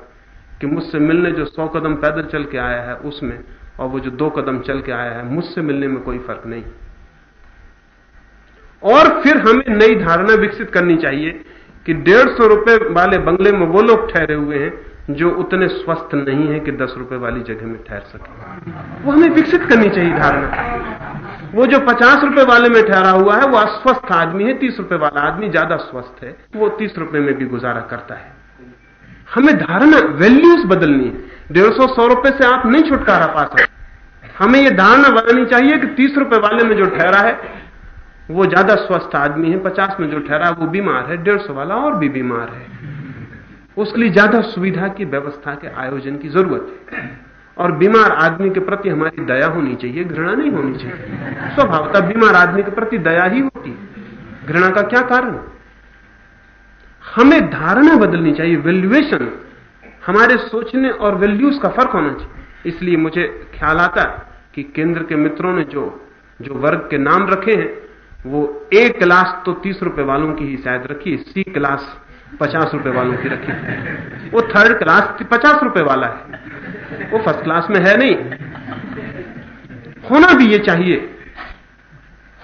कि मुझसे मिलने जो सौ कदम पैदल चल के आया है उसमें और वो जो दो कदम चल के आया है, मुझसे मिलने में कोई फ़र्क नहीं। और फिर हमें नई धारणा विकसित करनी चाहिए कि डेढ़ सौ रुपए वाले बंगले में वो लोग ठहरे हुए हैं जो उतने स्वस्थ नहीं है कि दस रुपए वाली जगह में ठहर सके। वो हमें विकसित करनी चाहिए धारणा। वो जो पचास रुपए वाले में ठहरा हुआ है, वो अस्वस्थ आदमी है, तीस रुपए वाला आदमी ज़्यादा स्वस्थ है, वो तीस रुपए में भी गुजारा करता है। हमें धारणा वैल्यूज़ बदलनी है। डेढ़ सौ सौ रुपए से आप नहीं छुटकारा पा सकते। हमें यह धारणा बनानी चाहिए कि तीस रुपए वाले में जो ठहरा है वो ज़्यादा स्वस्थ आदमी है, पचास में जो ठहरा, वो बीमार है, डेढ़ सौ वाला और भी बीमार है। उसके लिए ज़्यादा सुविधा की व्यवस्था के आयोजन की ज़रूरत है। और बीमार आदमी के प्रति हमारी दया होनी चाहिए, घृणा नहीं होनी चाहिए। स्वभावतः बीमार आदमी के प्रति दया ही होती है। घृणा का क्या कारण? हमें धारणा बदलनी चाहिए वैल्यूएशन हमारे सोचने और वैल्यूज़ का फ़र्क होना चाहिए। इसलिए मुझे ख्याल आता कि केंद्र के मित्रों ने जो जो वर्ग के नाम रखे हैं वो ए क्लास तो तीस रुपए वालों की ही शायद रखी सी क्लास पचास रुपए वालों की रखी। वो थर्ड क्लास पचास रुपए वाला है। वो फ़र्स्ट क्लास में है नहीं। होना भी ये चाहिए।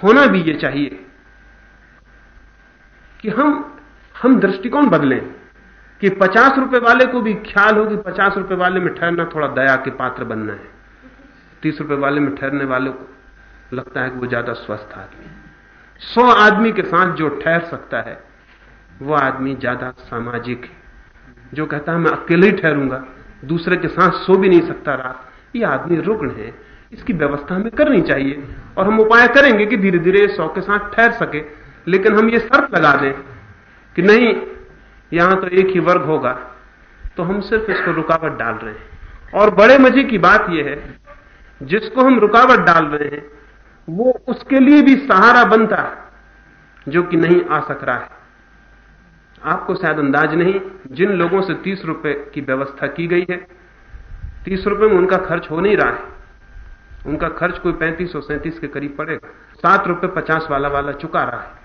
होना भी ये चाहिए कि हम हम दृष्टिकोण बदलें कि पचास रुपए वाले को भी ख्याल हो कि पचास रुपए वाले में ठहरना थोड़ा दया के पात्र बनना है। तीस रुपए वाले में ठहरने वाले को लगता है कि वो ज़्यादा स्वस्थ आदमी सौ आदमी के साथ जो ठहर सकता है, वो आदमी ज़्यादा सामाजिक है। जो कहता है, मैं अकेले ही ठहरूँगा, दूसरे के साथ सो भी नहीं सकता रात। ये आदमी रुग्ण है। इसकी व्यवस्था हमें करनी चाहिए और हम उपाय करेंगे कि धीरे धीरे सौ के साथ ठहर सके। लेकिन हम ये शर्त लगा दें कि नहीं, यहाँ तो एक ही वर्ग होगा तो हम सिर्फ़ इसको रुकावट डाल रहे हैं। और बड़े मज़े की बात यह है, जिसको हम रुकावट डाल रहे हैं वो उसके लिए भी सहारा बनता है, जो कि नहीं आ सक रहा है। आपको शायद अंदाज नहीं, जिन लोगों से तीस रुपए की व्यवस्था की गई है, तीस रुपए में उनका खर्च हो नहीं रहा है। उनका खर्च कोई पैंतीस और सैंतीस के करीब पड़ेगा। सात रुपए पचास वाला वाला चुका रहा है।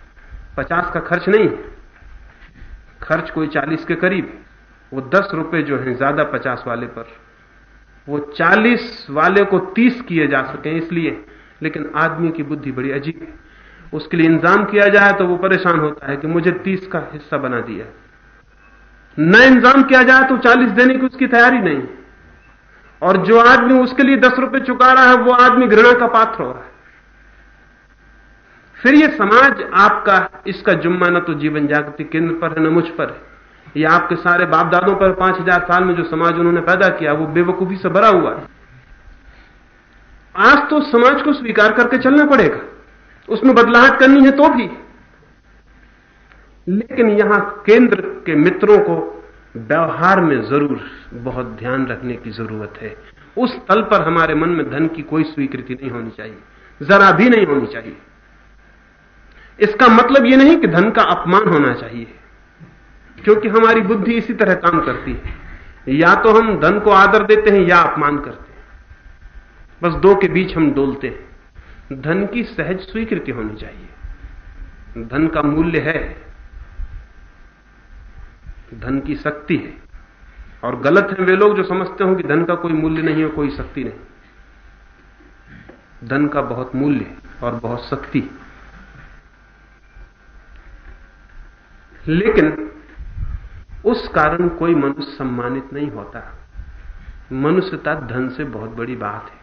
पचास का खर्च नहीं खर्च कोई चालीस के करीब। वो दस रुपए जो है, ज़्यादा पचास वाले पर, वो चालीस वाले को तीस किए जा सके इसलिए। लेकिन आदमी की बुद्धि बड़ी अजीब है। उसके लिए इंतज़ाम किया जाए तो वो परेशान होता है कि मुझे तीस का हिस्सा बना दिया। न इंतज़ाम किया जाए तो चालीस देने की उसकी तैयारी नहीं। और जो आदमी उसके लिए दस रुपए चुका रहा है, वो आदमी घृणा का पात्र हो रहा है। फिर ये समाज आपका, इसका जुम्मा न तो जीवन जागृति केंद्र पर है, न मुझ पर है। ये आपके सारे बाप दादों पर पाँच हज़ार साल में जो समाज उन्होंने पैदा किया, वो बेवकूफ़ी से भरा हुआ है। आज तो समाज को स्वीकार करके चलना पड़ेगा। उसमें बदलाहट करनी है तो भी। लेकिन यहाँ केंद्र के मित्रों को व्यवहार में ज़रूर बहुत ध्यान रखने की ज़रूरत है। उस तल पर हमारे मन में धन की कोई स्वीकृति नहीं होनी चाहिए। जरा भी नहीं होनी चाहिए। इसका मतलब यह नहीं कि धन का अपमान होना चाहिए, क्योंकि हमारी बुद्धि इसी तरह काम करती है। या तो हम धन को आदर देते हैं या अपमान करते हैं। बस दो के बीच हम डोलते हैं। धन की सहज स्वीकृति होनी चाहिए। धन का मूल्य है। धन की शक्ति है। और गलत है वे लोग जो समझते हो कि धन का कोई मूल्य नहीं है कोई शक्ति नहीं। धन का बहुत मूल्य और बहुत शक्ति लेकिन उस कारण कोई मनुष्य सम्मानित नहीं होता। मनुष्यता धन से बहुत बड़ी बात है।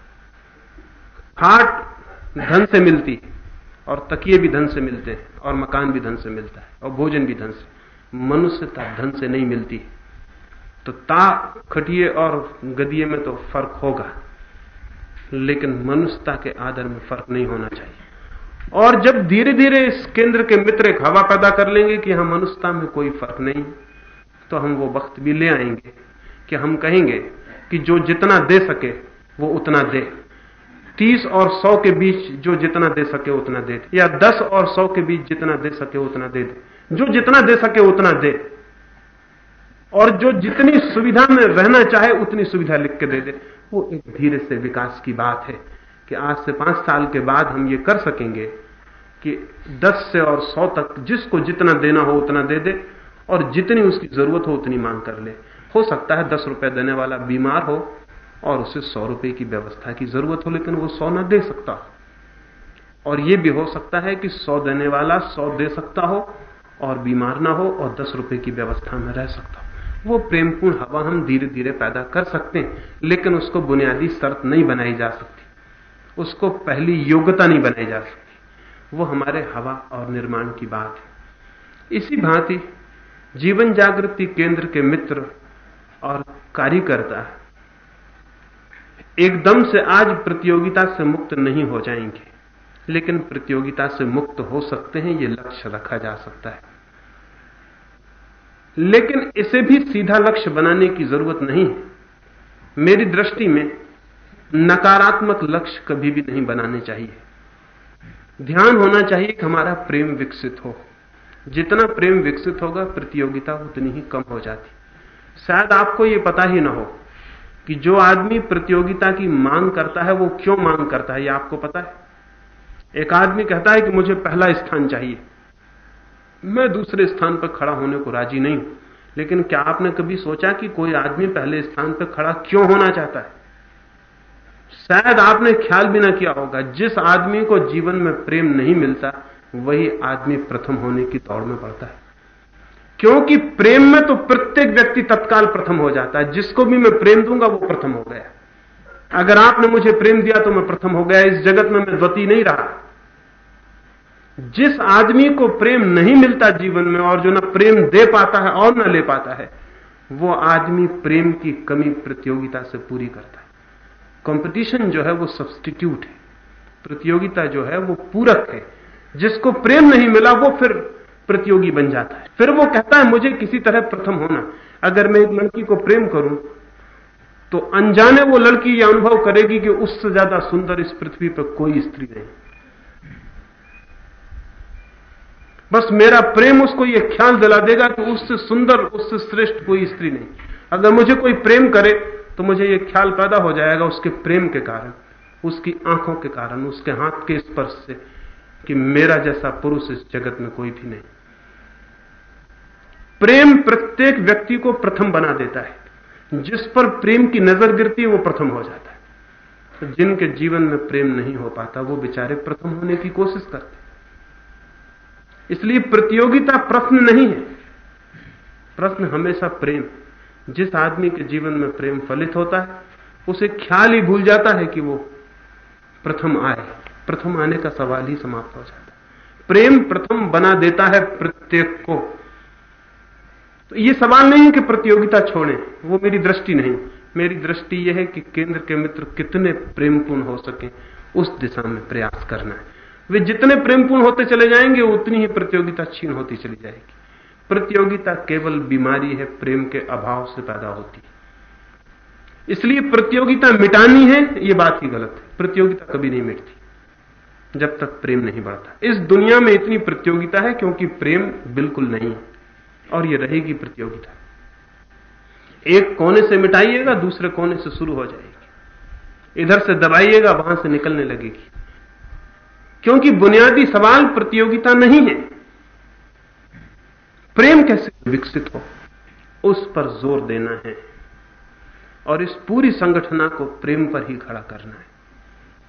खाट धन से मिलती और तकिए भी धन से मिलते हैं, और मकान भी धन से मिलता है, और भोजन भी धन से। मनुष्यता धन से नहीं मिलती। तो ता खटिए और गदिए में तो फ़र्क होगा, लेकिन मनुष्यता के आदर में फ़र्क नहीं होना चाहिए। और जब धीरे धीरे इस केंद्र के मित्र एक हवा पैदा कर लेंगे कि हम मनुष्यता में कोई फ़र्क नहीं तो हम वो वक्त भी ले आएँगे कि हम कहेंगे कि जो जितना दे सके, वो उतना दे। तीस और सौ के बीच जो जितना दे सके उतना दे दे। या दस और सौ के बीच जितना दे सके उतना दे दे। जो जितना दे सके उतना दे। और जो जितनी सुविधा में रहना चाहे उतनी सुविधा लिख के दे दे। वो एक धीरे से विकास की बात है कि आज से पाँच साल के बाद हम ये कर सकेंगे कि दस से और सौ तक जिसको जितना देना हो उतना दे दे और जितनी उसकी ज़रूरत हो उतनी मांग कर ले। हो सकता है दस रुपए देने वाला बीमार हो और उसे सौ रुपए की व्यवस्था की ज़रूरत हो, लेकिन वो सौ ना दे सकता और ये भी हो सकता है कि सौ देने वाला सौ दे सकता हो और बीमार ना हो और दस रुपए की व्यवस्था में रह सकता हो। वो प्रेमपूर्ण हवा हम धीरे धीरे पैदा कर सकते हैं, लेकिन उसको बुनियादी शर्त नहीं बनाई जा सकती। उसको पहली योग्यता नहीं बनाई जा सकती। वो हमारे हवा और निर्माण की बात है। इसी भांति जीवन जागृति केंद्र के मित्र और कार्यकर्ता एकदम से आज प्रतियोगिता से मुक्त नहीं हो जाएँगे। लेकिन प्रतियोगिता से मुक्त हो सकते हैं, ये लक्ष्य रखा जा सकता है। लेकिन इसे भी सीधा लक्ष्य बनाने की ज़रूरत नहीं है। मेरी दृष्टि में नकारात्मक लक्ष्य कभी भी नहीं बनाने चाहिए। ध्यान होना चाहिए कि हमारा प्रेम विकसित हो। जितना प्रेम विकसित होगा, प्रतियोगिता उतनी ही कम हो जाती। शायद आपको यह पता ही ना हो कि जो आदमी प्रतियोगिता की मांग करता है, वो क्यों मांग करता है, ये आपको पता है। एक आदमी कहता है कि मुझे पहला स्थान चाहिए। मैं दूसरे स्थान पर खड़ा होने को राज़ी नहीं हूँ। लेकिन क्या आपने कभी सोचा कि कोई आदमी पहले स्थान पर खड़ा क्यों होना चाहता है? शायद आपने ख्याल भी ना किया होगा, जिस आदमी को जीवन में प्रेम नहीं मिलता, वही आदमी प्रथम होने की दौड़ में पड़ता है। क्योंकि प्रेम में तो प्रत्येक व्यक्ति तत्काल प्रथम हो जाता है। जिसको भी मैं प्रेम दूँगा, वो प्रथम हो गया। अगर आपने मुझे प्रेम दिया तो मैं प्रथम हो गया। इस जगत में मैं द्वती नहीं रहा। जिस आदमी को प्रेम नहीं मिलता जीवन में, और जो ना प्रेम दे पाता है, और ना ले पाता है, वो आदमी प्रेम की कमी प्रतियोगिता से पूरी करता है। कंपटीशन जो है, वो सब्सटीट्यूट है। प्रतियोगिता जो है, वो पूरक है। जिसको प्रेम नहीं मिला, वो फिर प्रतियोगी बन जाता है। फिर वो कहता है, मुझे किसी तरह प्रथम होना। अगर मैं एक लड़की को प्रेम करूँ तो अनजाने वो लड़की यह अनुभव करेगी कि उससे ज़्यादा सुंदर इस पृथ्वी पर कोई स्त्री नहीं। बस मेरा प्रेम उसको यह ख्याल दिला देगा कि उससे सुंदर, उससे श्रेष्ठ कोई स्त्री नहीं। अगर मुझे कोई प्रेम करे तो मुझे यह ख्याल पैदा हो जाएगा उसके प्रेम के कारण, उसकी आँखों के कारण, उसके हाथ के स्पर्श से कि मेरा जैसा पुरुष इस जगत में कोई भी नहीं। प्रेम प्रत्येक व्यक्ति को प्रथम बना देता है। जिस पर प्रेम की नज़र गिरती है, वो प्रथम हो जाता है। तो जिनके जीवन में प्रेम नहीं हो पाता, वो बेचारे प्रथम होने की कोशिश करते इसलिए प्रतियोगिता प्रश्न नहीं है। प्रश्न हमेशा प्रेम जिस आदमी के जीवन में प्रेम फलित होता है, उसे ख्याल ही भूल जाता है कि वो प्रथम आए प्रथम आने का सवाल ही समाप्त हो जाता है। प्रेम प्रथम बना देता है प्रत्येक को। तो ये सवाल नहीं है कि प्रतियोगिता छोड़ें, वो मेरी दृष्टि नहीं। मेरी दृष्टि यह है कि केंद्र के मित्र कितने प्रेमपूर्ण हो सके, उस दिशा में प्रयास करना है। वे जितने प्रेमपूर्ण होते चले जाएँगे, उतनी ही प्रतियोगिता छीन होती चली जाएगी। प्रतियोगिता केवल बीमारी है, प्रेम के अभाव से पैदा होती है। इसलिए प्रतियोगिता मिटानी है यह बात ही गलत है। प्रतियोगिता कभी नहीं मिटती, जब तक प्रेम नहीं बढ़ता। इस दुनिया में इतनी प्रतियोगिता है, क्योंकि प्रेम बिल्कुल नहीं है। और यह रहेगी प्रतियोगिता। एक कोने से मिटाइएगा, दूसरे कोने से शुरू हो जाएगी। इधर से दबाइएगा, वहाँ से निकलने लगेगी। क्योंकि बुनियादी सवाल प्रतियोगिता नहीं है। प्रेम कैसे विकसित हो, उस पर ज़ोर देना है। और इस पूरी संगठना को प्रेम पर ही खड़ा करना है।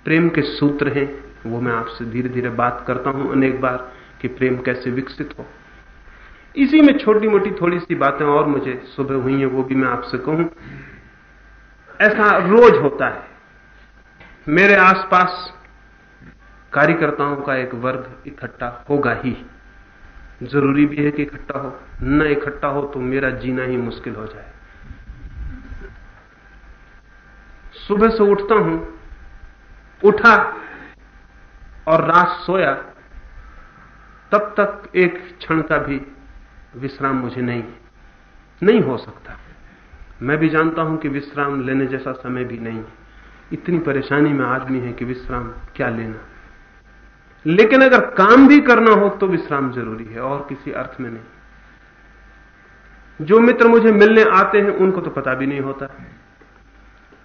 प्रेम के सूत्र हैं, वो मैं आपसे धीरे धीरे बात करता हूँ अनेक बार कि प्रेम कैसे विकसित हो। इसी में छोटी मोटी थोड़ी सी बातें और मुझे सुबह हुई हैं, वो भी मैं आपसे कहूँ। ऐसा रोज होता है। मेरे आसपास कार्यकर्ताओं का एक वर्ग इकट्ठा होगा ही। ज़रूरी भी है कि इकट्ठा हो। न इकट्ठा हो तो मेरा जीना ही मुश्किल हो जाए। सुबह से उठता हूँ, उठा और रात सोया, तब तक एक क्षण का भी विश्राम मुझे नहीं नहीं हो सकता। मैं भी जानता हूँ कि विश्राम लेने जैसा समय भी नहीं। इतनी परेशानी में आदमी है कि विश्राम क्या लेना। लेकिन अगर काम भी करना हो तो विश्राम ज़रूरी है, और किसी अर्थ में नहीं। जो मित्र मुझे मिलने आते हैं, उनको तो पता भी नहीं होता।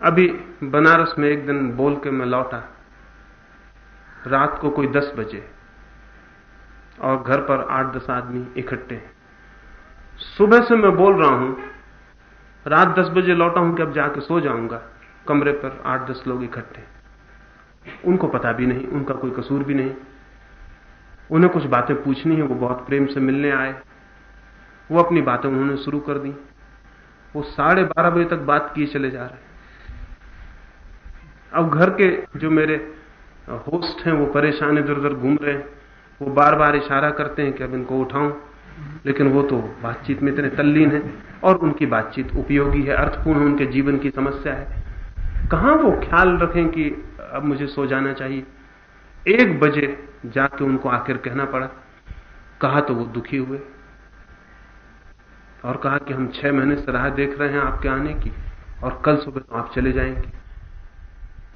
अभी बनारस में एक दिन बोल के मैं लौटा। रात को कोई दस बजे, और घर पर आठ दस आदमी इकट्ठे हैं। सुबह से मैं बोल रहा हूँ, रात दस बजे लौटा हूँ कि अब जाके सो जाऊँगा। कमरे पर आठ दस लोग इकट्ठे। उनको पता भी नहीं, उनका कोई कसूर भी नहीं। उन्हें कुछ बातें पूछनी है, वो बहुत प्रेम से मिलने आए। वो अपनी बातें उन्होंने शुरू कर दी। वो साढ़े बारह बजे तक बात किए चले जा रहे अब घर के जो मेरे होस्ट हैं, वो परेशान इधर उधर घूम रहे हैं। वो बार बार इशारा करते हैं कि अब इनको उठाऊं। लेकिन वो तो बातचीत में इतने तल्लीन है और उनकी बातचीत उपयोगी है, अर्थपूर्ण उनके जीवन की समस्या है। कहाँ वो ख्याल रखें कि अब मुझे सो जाना चाहिए? एक बजे जाके उनको आखिर कहना पड़ा। कहा तो वो दुखी हुए। और कहा कि हम छह महीने से राह देख रहे हैं आपके आने की, और कल सुबह तो आप चले जाएँगे।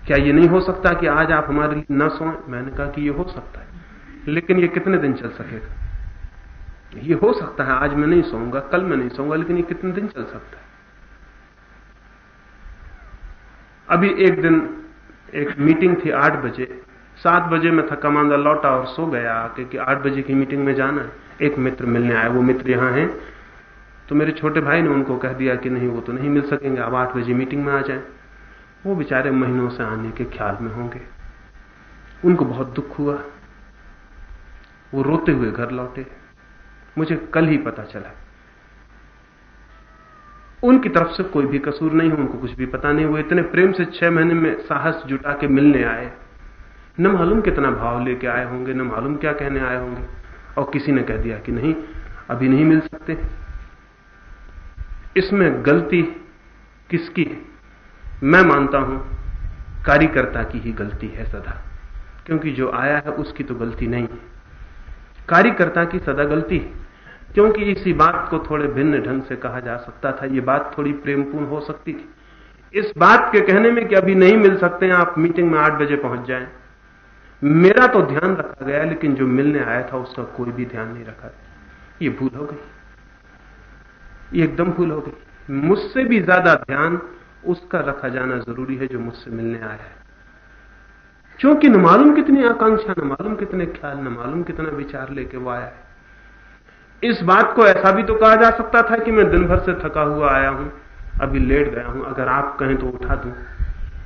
क्या ये नहीं हो सकता कि आज आप हमारे लिए न सोए? मैंने कहा कि ये हो सकता है। लेकिन ये कितने दिन चल सकेगा? ये हो सकता है, आज मैं नहीं सोऊँगा, कल मैं नहीं सोऊँगा, लेकिन ये कितने दिन चल सकता है? अभी एक दिन एक मीटिंग थी आठ बजे, सात बजे मैं थका मांदा लौटा और सो गया, आके कि आठ बजे की मीटिंग में जाना है। एक मित्र मिलने आया, वो मित्र यहाँ हैं। तो मेरे छोटे भाई ने उनको कह दिया कि नहीं, वो तो नहीं मिल सकेंगे, अब आठ बजे मीटिंग में आ जाए। वो बेचारे महीनों से आने के ख्याल में होंगे। उनको बहुत दुख हुआ। वो रोते हुए घर लौटे। मुझे कल ही पता चला। उनकी तरफ़ से कोई भी कसूर नहीं है, उनको कुछ भी पता नहीं वो इतने प्रेम से छह महीने में साहस जुटा के मिलने आए। न मालूम कितना भाव लेके आए होंगे, न मालूम क्या कहने आए होंगे। और किसी ने कह दिया कि नहीं, अभी नहीं मिल सकते। इसमें गलती किसकी है? मैं मानता हूँ, कार्यकर्ता की ही गलती है सदा। क्योंकि जो आया है, उसकी तो गलती नहीं है। कार्यकर्ता की सदा गलती है। क्योंकि इसी बात को थोड़े भिन्न ढंग से कहा जा सकता था। ये बात थोड़ी प्रेमपूर्ण हो सकती थी। इस बात के कहने में कि अभी नहीं मिल सकते हैं, आप मीटिंग में आठ बजे पहुँच जाएँ। मेरा तो ध्यान रखा गया, लेकिन जो मिलने आया था उसका कोई भी ध्यान नहीं रखा ये भूल हो गई। ये एकदम भूल हो गई। मुझसे भी ज़्यादा ध्यान उसका रखा जाना ज़रूरी है जो मुझसे मिलने आया है। क्योंकि न मालूम कितनी आकांक्षा, न मालूम कितने ख्याल, न मालूम कितना विचार लेके वो आया है। इस बात को ऐसा भी तो कहा जा सकता था कि मैं दिन भर से थका हुआ आया हूँ, अभी लेट गया हूँ, अगर आप कहें तो उठा दूँ,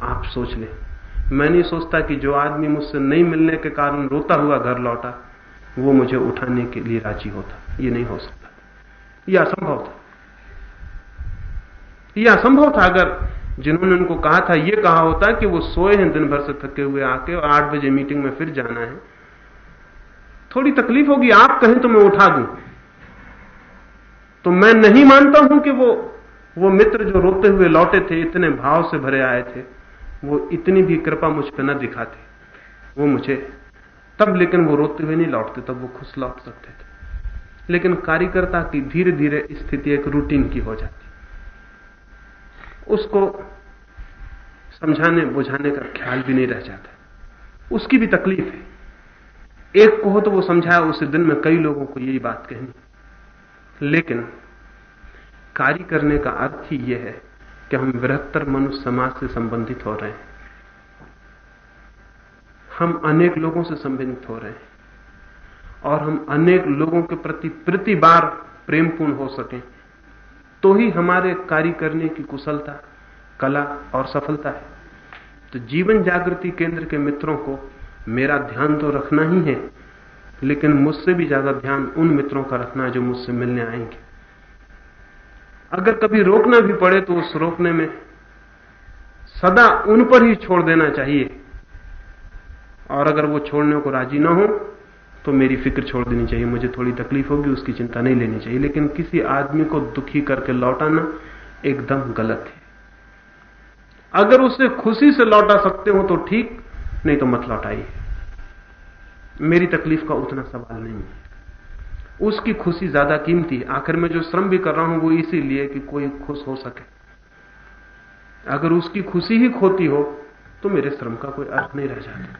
आप सोच लें। मैं नहीं सोचता कि जो आदमी मुझसे नहीं मिलने के कारण रोता हुआ घर लौटा, वो मुझे उठाने के लिए राज़ी होता। ये नहीं हो सकता। यह असंभव था। यह असंभव था अगर जिन्होंने उनको कहा था यह कहा होता कि वो सोए हैं दिन भर से थके हुए आके और आठ बजे मीटिंग में फिर जाना है। थोड़ी तकलीफ़ होगी, आप कहें तो मैं उठा दूँ। तो मैं नहीं मानता हूँ कि वो वो मित्र जो रोते हुए लौटे थे, इतने भाव से भरे आए थे, वो इतनी भी कृपा मुझ पर न दिखाते। वो मुझे, तब लेकिन वो रोते हुए नहीं लौटते, तब वो खुश लौट सकते थे। लेकिन कार्यकर्ता की धीरे धीरे स्थिति एक रूटीन की हो जाती। उसको समझाने, बुझाने का ख्याल भी नहीं रह जाता। उसकी भी तकलीफ़ है। एक को हो तो वो समझाया उसे दिन में कई लोगों को यही बात कहनी। लेकिन कार्य करने का अर्थ ही यह है कि हम बृहत्तर मनुष्य समाज से संबंधित हो रहे हैं। हम अनेक लोगों से संबंधित हो रहे हैं और हम अनेक लोगों के प्रति प्रति बार प्रेमपूर्ण हो सकें तो ही हमारे कार्य करने की कुशलता, कला और सफलता है। तो जीवन जागृति केंद्र के मित्रों को मेरा ध्यान तो रखना ही है लेकिन मुझसे भी ज़्यादा ध्यान उन मित्रों का रखना है जो मुझसे मिलने आएँगे। अगर कभी रोकना भी पड़े तो उस रोकने में सदा उन पर ही छोड़ देना चाहिए। और अगर वो छोड़ने को राज़ी ना हो तो मेरी फ़िक्र छोड़ देनी चाहिए। मुझे थोड़ी तकलीफ़ होगी, उसकी चिंता नहीं लेनी चाहिए। लेकिन किसी आदमी को दुखी करके लौटाना एकदम गलत है। अगर उसे खुशी से लौटा सकते हो तो ठीक, नहीं तो मत लौटाइए। मेरी तकलीफ़ का उतना सवाल नहीं। है उसकी खुशी ज़्यादा कीमती। है आखिर में जो श्रम भी कर रहा हूँ, वो इसीलिए कि कोई खुश हो सके। अगर उसकी खुशी ही खोती हो तो मेरे श्रम का कोई अर्थ नहीं रह जाता।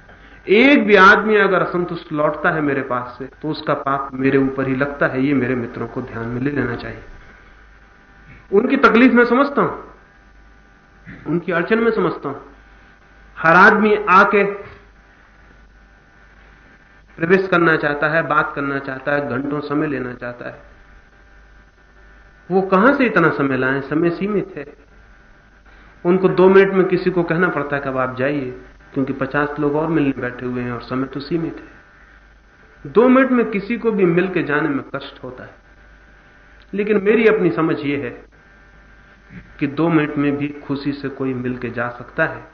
एक भी आदमी अगर असंतुष्ट लौटता है मेरे पास से तो उसका पाप मेरे ऊपर ही लगता है। ये मेरे मित्रों को ध्यान में ले लेना चाहिए। उनकी तकलीफ़ में समझता हूँ। उनकी अड़चन में समझता हूँ। हर आदमी आके प्रवेश करना चाहता है, बात करना चाहता है, घंटों समय लेना चाहता है। वो कहाँ से इतना समय लाएँ? समय सीमित है। उनको दो मिनट में किसी को कहना पड़ता है कि अब आप जाइए? क्योंकि पचास लोग और मिलने बैठे हुए हैं और समय तो सीमित है। दो मिनट में किसी को भी मिल के जाने में कष्ट होता है। लेकिन मेरी अपनी समझ यह है कि दो मिनट में भी खुशी से कोई मिल के जा सकता है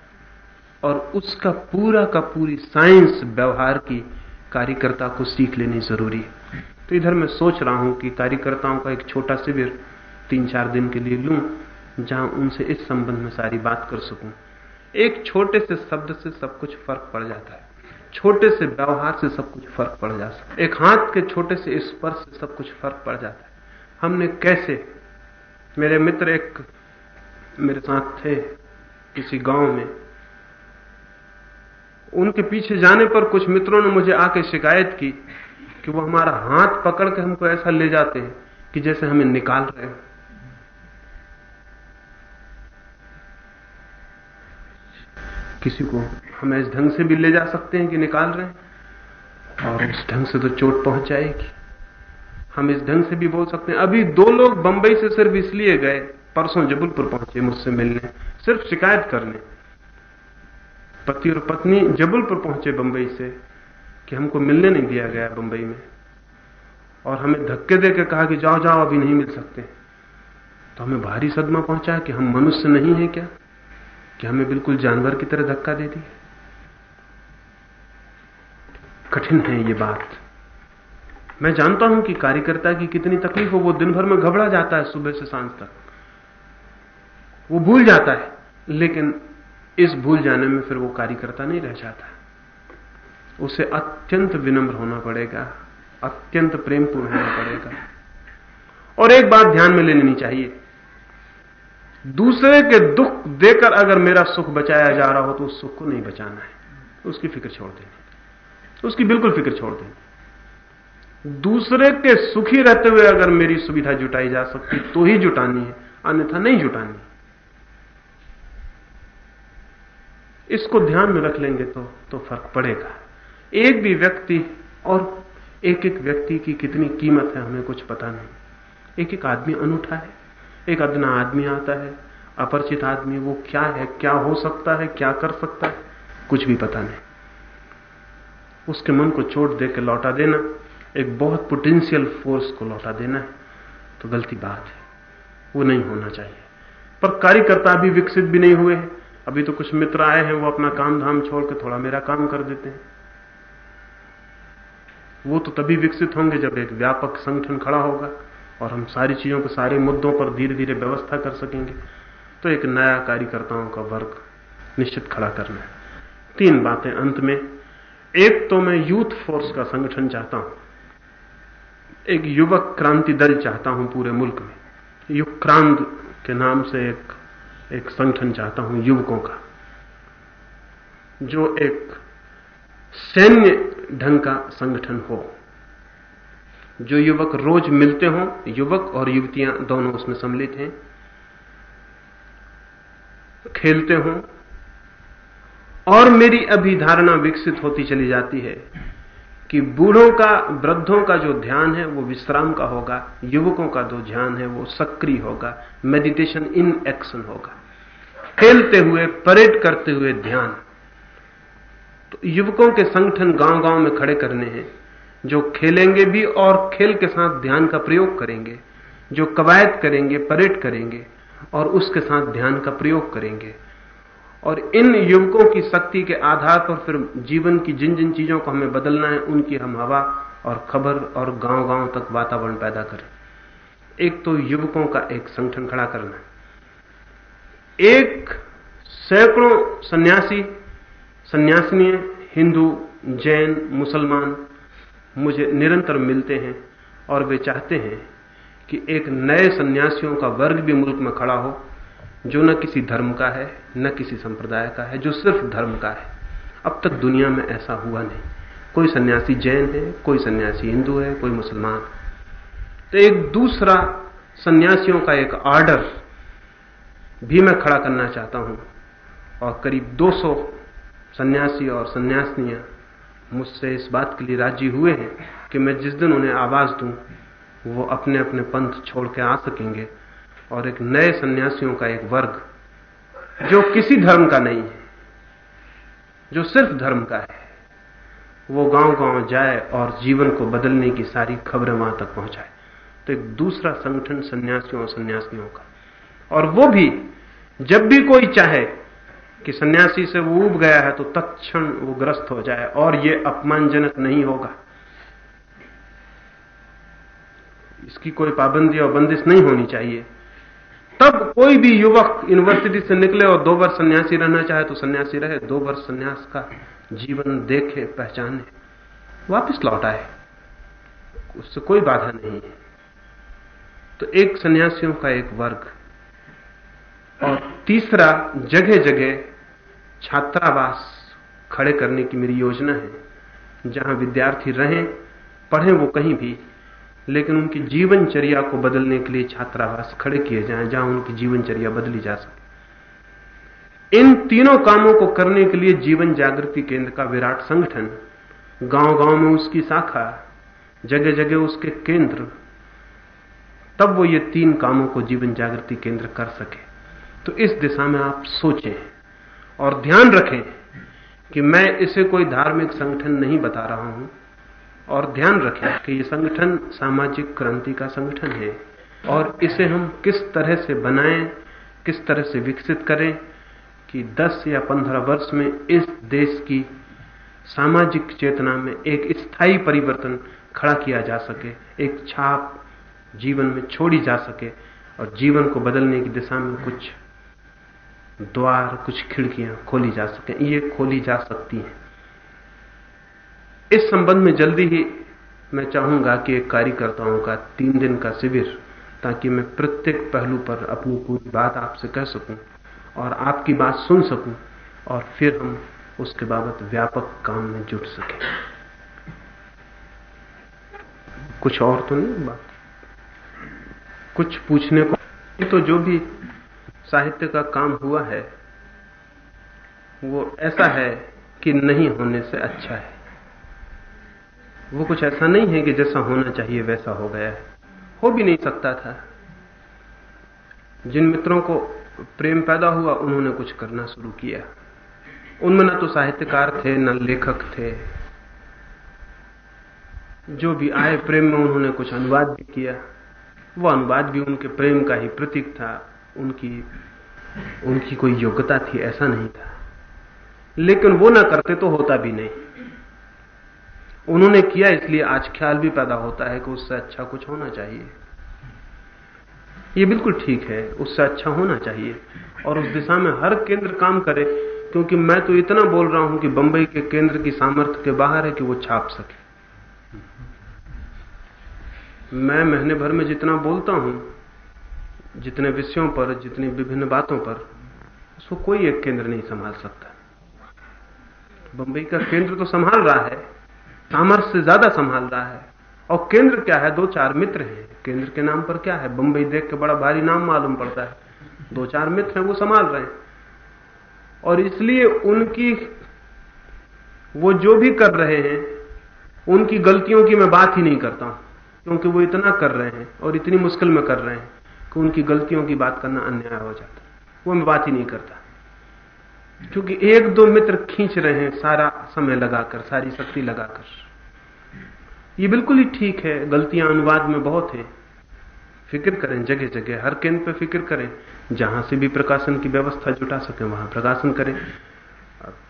और उसका पूरा का पूरी साइंस, व्यवहार की कार्यकर्ता को सीख लेनी ज़रूरी है। तो इधर मैं सोच रहा हूँ कि कार्यकर्ताओं का एक छोटा शिविर तीन चार दिन के लिए लूँ, जहाँ उनसे इस संबंध में सारी बात कर सकूँ। एक छोटे से शब्द से सब कुछ फ़र्क पड़ जाता है। छोटे से व्यवहार से सब कुछ फ़र्क पड़ जा सकता एक हाथ के छोटे से स्पर्श से सब कुछ फ़र्क पड़ जाता है। हमने कैसे, मेरे मित्र एक, मेरे साथ थे किसी गाँव में उनके पीछे जाने पर कुछ मित्रों ने मुझे आके शिकायत की कि वो हमारा हाथ पकड़ के हमको ऐसा ले जाते हैं कि जैसे हमें निकाल रहे हो। किसी को हम इस ढंग से भी ले जा सकते हैं कि निकाल रहे हैं? और इस ढंग से तो चोट पहुँच जाएगी। हम इस ढंग से भी बोल सकते हैं, अभी दो लोग बंबई से सिर्फ़ इसलिए गए, परसों जबलपुर पहुँचे मुझसे मिलने, सिर्फ़ शिकायत करने। पति और पत्नी जबलपुर पहुँचे बंबई से कि हमको मिलने नहीं दिया गया बंबई में। और हमें धक्के दे कहा कि जाओ जाओ, अभी नहीं मिल सकते। तो हमें भारी सदमा पहुँचा कि हम मनुष्य नहीं है क्या? कि हमें बिल्कुल जानवर की तरह धक्का दे दी कठिन है ये बात। मैं जानता हूँ कि कार्यकर्ता की कितनी तकलीफ़ हो, वो दिन भर में घबरा जाता है सुबह से साँझ तक। वो भूल जाता है, लेकिन इस भूल जाने में फिर वो कार्यकर्ता नहीं रह जाता। उसे अत्यंत विनम्र होना पड़ेगा, अत्यंत प्रेमपूर्ण होना पड़ेगा। और एक बात ध्यान में ले लेनी चाहिए। दूसरे के दुख देकर अगर मेरा सुख बचाया जा रहा हो तो उस सुख को नहीं बचाना है। उसकी फ़िक्र छोड़ देनी। उसकी बिल्कुल फ़िक्र छोड़ देनी। दूसरे के सुखी रहते हुए अगर मेरी सुविधा जुटाई जा सकती तो ही जुटानी है, अन्यथा नहीं जुटानी। इसको ध्यान में रख लेंगे तो तो फ़र्क पड़ेगा। एक भी व्यक्ति और एक एक व्यक्ति की कितनी कीमत है, हमें कुछ पता नहीं। एक एक आदमी अनूठा है। एक अदना आदमी आता है, अपरिचित आदमी, वो क्या है, क्या हो सकता है, क्या कर सकता है, कुछ भी पता नहीं। उसके मन को चोट दे के लौटा देना, एक बहुत पोटेंशियल फोर्स को लौटा देना है तो गलती बात है। वो नहीं होना चाहिए। पर कार्यकर्ता भी विकसित भी नहीं हुए हैं। अभी तो कुछ मित्र आए हैं, वो अपना काम धाम छोड़ के थोड़ा मेरा काम कर देते हैं। वो तो तभी विकसित होंगे जब एक व्यापक संगठन खड़ा होगा और हम सारी चीज़ों को, सारे मुद्दों पर धीरे धीरे व्यवस्था कर सकेंगे। तो एक नया कार्यकर्ताओं का वर्ग निश्चित खड़ा करना है। तीन बातें अंत में। एक तो मैं यूथ फोर्स का संगठन चाहता हूँ। एक युवक क्रांति दल चाहता हूँ पूरे मुल्क में। युक्रांत के नाम से एक एक संगठन चाहता हूँ, युवकों का। जो एक सैन्य ढंग का संगठन हो। जो युवक रोज मिलते हों, युवक और युवतियाँ दोनों उसमें सम्मिलित हैं। खेलते हों, और मेरी अभी धारणा विकसित होती चली जाती है कि बूढ़ों का, वृद्धों का जो ध्यान है, वो विश्राम का होगा, युवकों का जो ध्यान है, वो सक्रिय होगा, मेडिटेशन इन एक्शन होगा। खेलते हुए, परेड करते हुए ध्यान। तो युवकों के संगठन गाँव गाँव में खड़े करने हैं, जो खेलेंगे भी और खेल के साथ ध्यान का प्रयोग करेंगे, जो कवायद करेंगे, परेड करेंगे, और उसके साथ ध्यान का प्रयोग करेंगे। और इन युवकों की शक्ति के आधार पर फिर जीवन की जिन जिन चीज़ों को हमें बदलना है, उनकी हम हवा और खबर और गाँव गाँव तक वातावरण पैदा करें। एक तो युवकों का एक संगठन खड़ा करना है। एक सैकड़ों सन्यासी सन्यासिनी हिंदू, जैन, मुसलमान मुझे निरंतर मिलते हैं और वे चाहते हैं कि एक नए सन्यासियों का वर्ग भी मुल्क में खड़ा हो, जो न किसी धर्म का है, न किसी संप्रदाय का है, जो सिर्फ़ धर्म का है। अब तक दुनिया में ऐसा हुआ नहीं। कोई सन्यासी जैन है, कोई सन्यासी हिंदू है, कोई मुसलमान। तो एक दूसरा सन्यासियों का एक आर्डर भी मैं खड़ा करना चाहता हूँ। और करीब 200 सन्यासी और सन्यासिनियाँ मुझसे इस बात के लिए राज़ी हुए हैं कि मैं जिस दिन उन्हें आवाज़ दूँ, वो अपने अपने पंथ छोड़ के आ सकेंगे और एक नए सन्यासियों का एक वर्ग, जो किसी धर्म का नहीं है, जो सिर्फ़ धर्म का है, वो गाँव गाँव जाए और जीवन को बदलने की सारी खबरें वहाँ तक पहुँचाए। तो एक दूसरा संगठन सन्यासियों और सन्यासियों का। और वो भी, जब भी कोई चाहे कि सन्यासी से वो उब गया है तो तत्क्षण वो ग्रस्त हो जाए और ये अपमानजनक नहीं होगा। इसकी कोई पाबंदी और बंदिश नहीं होनी चाहिए। तब कोई भी युवक यूनिवर्सिटी से निकले और दो वर्ष सन्यासी रहना चाहे तो सन्यासी रहे, दो वर्ष सन्यास का जीवन देखे, पहचाने, वापस लौट आए। उससे कोई बाधा नहीं है। तो एक सन्यासियों का एक वर्ग और तीसरा जगह जगह छात्रावास खड़े करने की मेरी योजना है। जहाँ विद्यार्थी रहें, पढ़ें वो कहीं भी, लेकिन उनकी जीवनचर्या को बदलने के लिए छात्रावास खड़े किए जाएँ, जहाँ उनकी जीवनचर्या बदली जा सके। इन तीनों कामों को करने के लिए जीवन जागृति केंद्र का विराट संगठन गाँव गाँव में उसकी शाखा जगह जगह उसके केंद्र, तब वो ये तीन कामों को जीवन जागृति केंद्र कर सके। तो इस दिशा में आप सोचें और ध्यान रखें कि मैं इसे कोई धार्मिक संगठन नहीं बता रहा हूँ। और ध्यान रखें कि ये संगठन सामाजिक क्रांति का संगठन है। और इसे हम किस तरह से बनाएँ, किस तरह से विकसित करें कि 10 या 15 वर्ष में इस देश की सामाजिक चेतना में एक स्थायी परिवर्तन खड़ा किया जा सके, एक छाप जीवन में छोड़ी जा सके और जीवन को बदलने की दिशा में कुछ द्वार, कुछ खिड़कियाँ खोली जा सके। ये खोली जा सकती हैं। इस संबंध में जल्दी ही मैं चाहूँगा कि एक कार्यकर्ताओं का तीन दिन का शिविर, ताकि मैं प्रत्येक पहलू पर अपनी पूरी बात आपसे कह सकूँ और आपकी बात सुन सकूँ और फिर हम उसके बाबत व्यापक काम में जुट सके। कुछ और तो नहीं बात? कुछ पूछने को तो जो भी साहित्य का काम हुआ है, वो ऐसा है कि नहीं होने से अच्छा है। वो कुछ ऐसा नहीं है कि जैसा होना चाहिए वैसा हो गया है। हो भी नहीं सकता था। जिन मित्रों को प्रेम पैदा हुआ, उन्होंने कुछ करना शुरू किया। उनमें न तो साहित्यकार थे, न लेखक थे। जो भी आए प्रेम में, उन्होंने कुछ अनुवाद भी किया। वो अनुवाद भी उनके प्रेम का ही प्रतीक था। उनकी उनकी कोई योग्यता थी, ऐसा नहीं था। लेकिन वो ना करते तो होता भी नहीं। उन्होंने किया, इसलिए आज ख्याल भी पैदा होता है कि उससे अच्छा कुछ होना चाहिए। ये बिल्कुल ठीक है, उससे अच्छा होना चाहिए और उस दिशा में हर केंद्र काम करे, क्योंकि मैं तो इतना बोल रहा हूँ कि बंबई के केंद्र की सामर्थ्य के बाहर है कि वो छाप सके। मैं महीने भर में जितना बोलता हूँ जितने विषयों पर, जितनी विभिन्न बातों पर, उसको कोई एक केंद्र नहीं संभाल सकता। बंबई का केंद्र तो संभाल रहा है सामर्थ्य से ज़्यादा संभाल रहा है। और केंद्र क्या है? दो चार मित्र हैं। केंद्र के नाम पर क्या है? बंबई देख के बड़ा भारी नाम मालूम पड़ता है। दो चार मित्र हैं, वो संभाल रहे हैं। और इसलिए उनकी, वो जो भी कर रहे हैं, उनकी गलतियों की मैं बात ही नहीं करता क्योंकि वो इतना कर रहे हैं और इतनी मुश्किल में कर रहे हैं। कि उनकी गलतियों की बात करना अन्याय हो जाता वो मैं बात ही नहीं करता। क्योंकि एक दो मित्र खींच रहे हैं सारा समय लगाकर, सारी शक्ति लगाकर। ये बिल्कुल ही ठीक है, गलतियाँ अनुवाद में बहुत है। फ़िक्र करें जगह जगह हर केंद्र पे फ़िक्र करें। जहाँ से भी प्रकाशन की व्यवस्था जुटा सके, वहाँ प्रकाशन करें।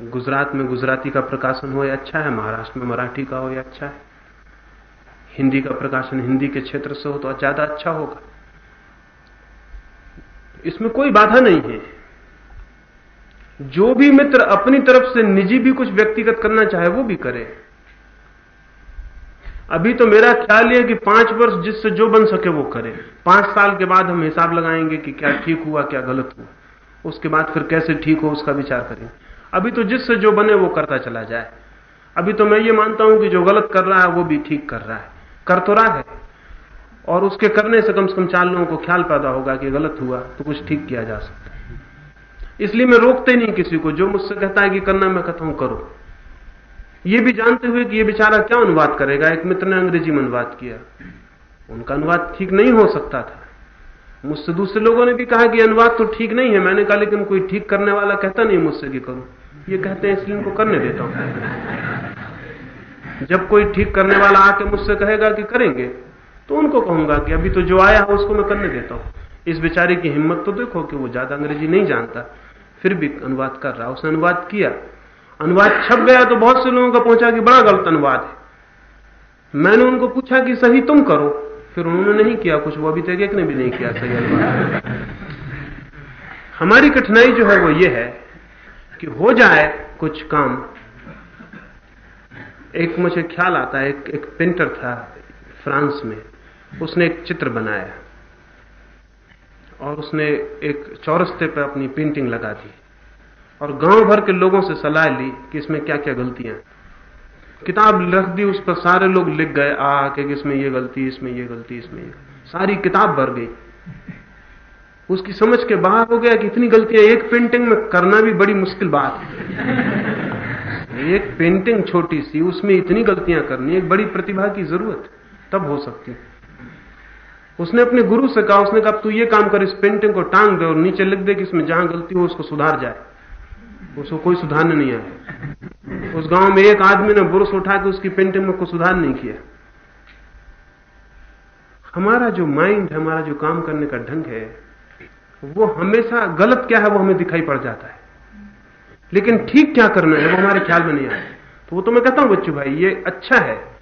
गुजरात में गुजराती का प्रकाशन हो या अच्छा है, महाराष्ट्र में मराठी का हो या अच्छा है। हिंदी का प्रकाशन हिंदी के क्षेत्र से हो तो ज़्यादा अच्छा होगा। इसमें कोई बाधा नहीं है। जो भी मित्र अपनी तरफ़ से निजी भी कुछ व्यक्तिगत करना चाहे, वो भी करे। अभी तो मेरा ख्याल यह कि पाँच वर्ष जिससे जो बन सके वो करे। पाँच साल के बाद हम हिसाब लगाएँगे कि क्या ठीक हुआ, क्या गलत हुआ। उसके बाद फिर कैसे ठीक हो, उसका विचार करेंगे। अभी तो जिससे जो बने, वो करता चला जाए। अभी तो मैं ये मानता हूँ कि जो गलत कर रहा है, वो भी ठीक कर रहा है। कर तो रहा है। और उसके करने से कम से कम चार लोगों को ख्याल पैदा होगा कि गलत हुआ तो कुछ ठीक किया जा सकता है। इसलिए मैं रोकते नहीं किसी को, जो मुझसे कहता है कि करना मैं कहता हूँ करो। ये भी जानते हुए कि ये बेचारा क्या अनुवाद करेगा? एक मित्र ने अंग्रेज़ी में अनुवाद किया। उनका अनुवाद ठीक नहीं हो सकता था। मुझसे दूसरे लोगों ने भी कहा कि अनुवाद तो ठीक नहीं है। मैंने कहा, लेकिन कोई ठीक करने वाला कहता नहीं मुझसे कि करो। ये कहते हैं, इसलिए उनको करने देता हूँ। जब कोई ठीक करने वाला आके मुझसे कहेगा कि करेंगे तो उनको कहूँगा कि अभी तो जो आया है उसको मैं करने देता हूँ। इस बेचारे की हिम्मत तो देखो कि वो ज़्यादा अंग्रेज़ी नहीं जानता। फिर भी अनुवाद कर रहा उसने अनुवाद किया। अनुवाद छप गया तो बहुत से लोगों का पहुँचा कि बड़ा गलत अनुवाद है। मैंने उनको पूछा कि सही तुम करो। फिर उन्होंने नहीं किया कुछ। वो अभी तक एक ने भी नहीं किया सही अनुवाद। हमारी कठिनाई जो है वो ये है कि हो जाए कुछ काम। एक मुझे ख्याल आता है एक, एक पेंटर था फ्रांस में। उसने एक चित्र बनाया और उसने एक चौरस्ते पर अपनी पेंटिंग लगा दी और गाँव भर के लोगों से सलाह ली कि इसमें क्या क्या गलतियाँ किताब रख दी, उस पर सारे लोग लिख गए, आ, कि इसमें ये गलती, इसमें ये गलती, इसमें ये सारी किताब भर गई। उसकी समझ के बाहर हो गया कि इतनी गलतियाँ एक पेंटिंग में करना भी बड़ी मुश्किल बात है। एक पेंटिंग छोटी सी, उसमें इतनी गलतियाँ करनी, एक बड़ी प्रतिभा की ज़रूरत तब हो सकती। उसने अपने गुरु से कहा, उसने कहा तू ये काम कर, इस पेंटिंग को टांग दे और नीचे लिख दे कि इसमें जहाँ गलती हो उसको सुधार जाए। उसको कोई सुधारने नहीं आया। उस गाँव में एक आदमी ने बुरुस उठा के उसकी पेंटिंग में कोई सुधार नहीं किया। हमारा जो माइंड हमारा जो काम करने का ढंग है, वो हमेशा गलत क्या है वो हमें दिखाई पड़ जाता है। लेकिन ठीक क्या करना है वो हमारे ख्याल में नहीं आया। तो वो तो मैं कहता हूँ, बच्चू भाई, ये अच्छा है।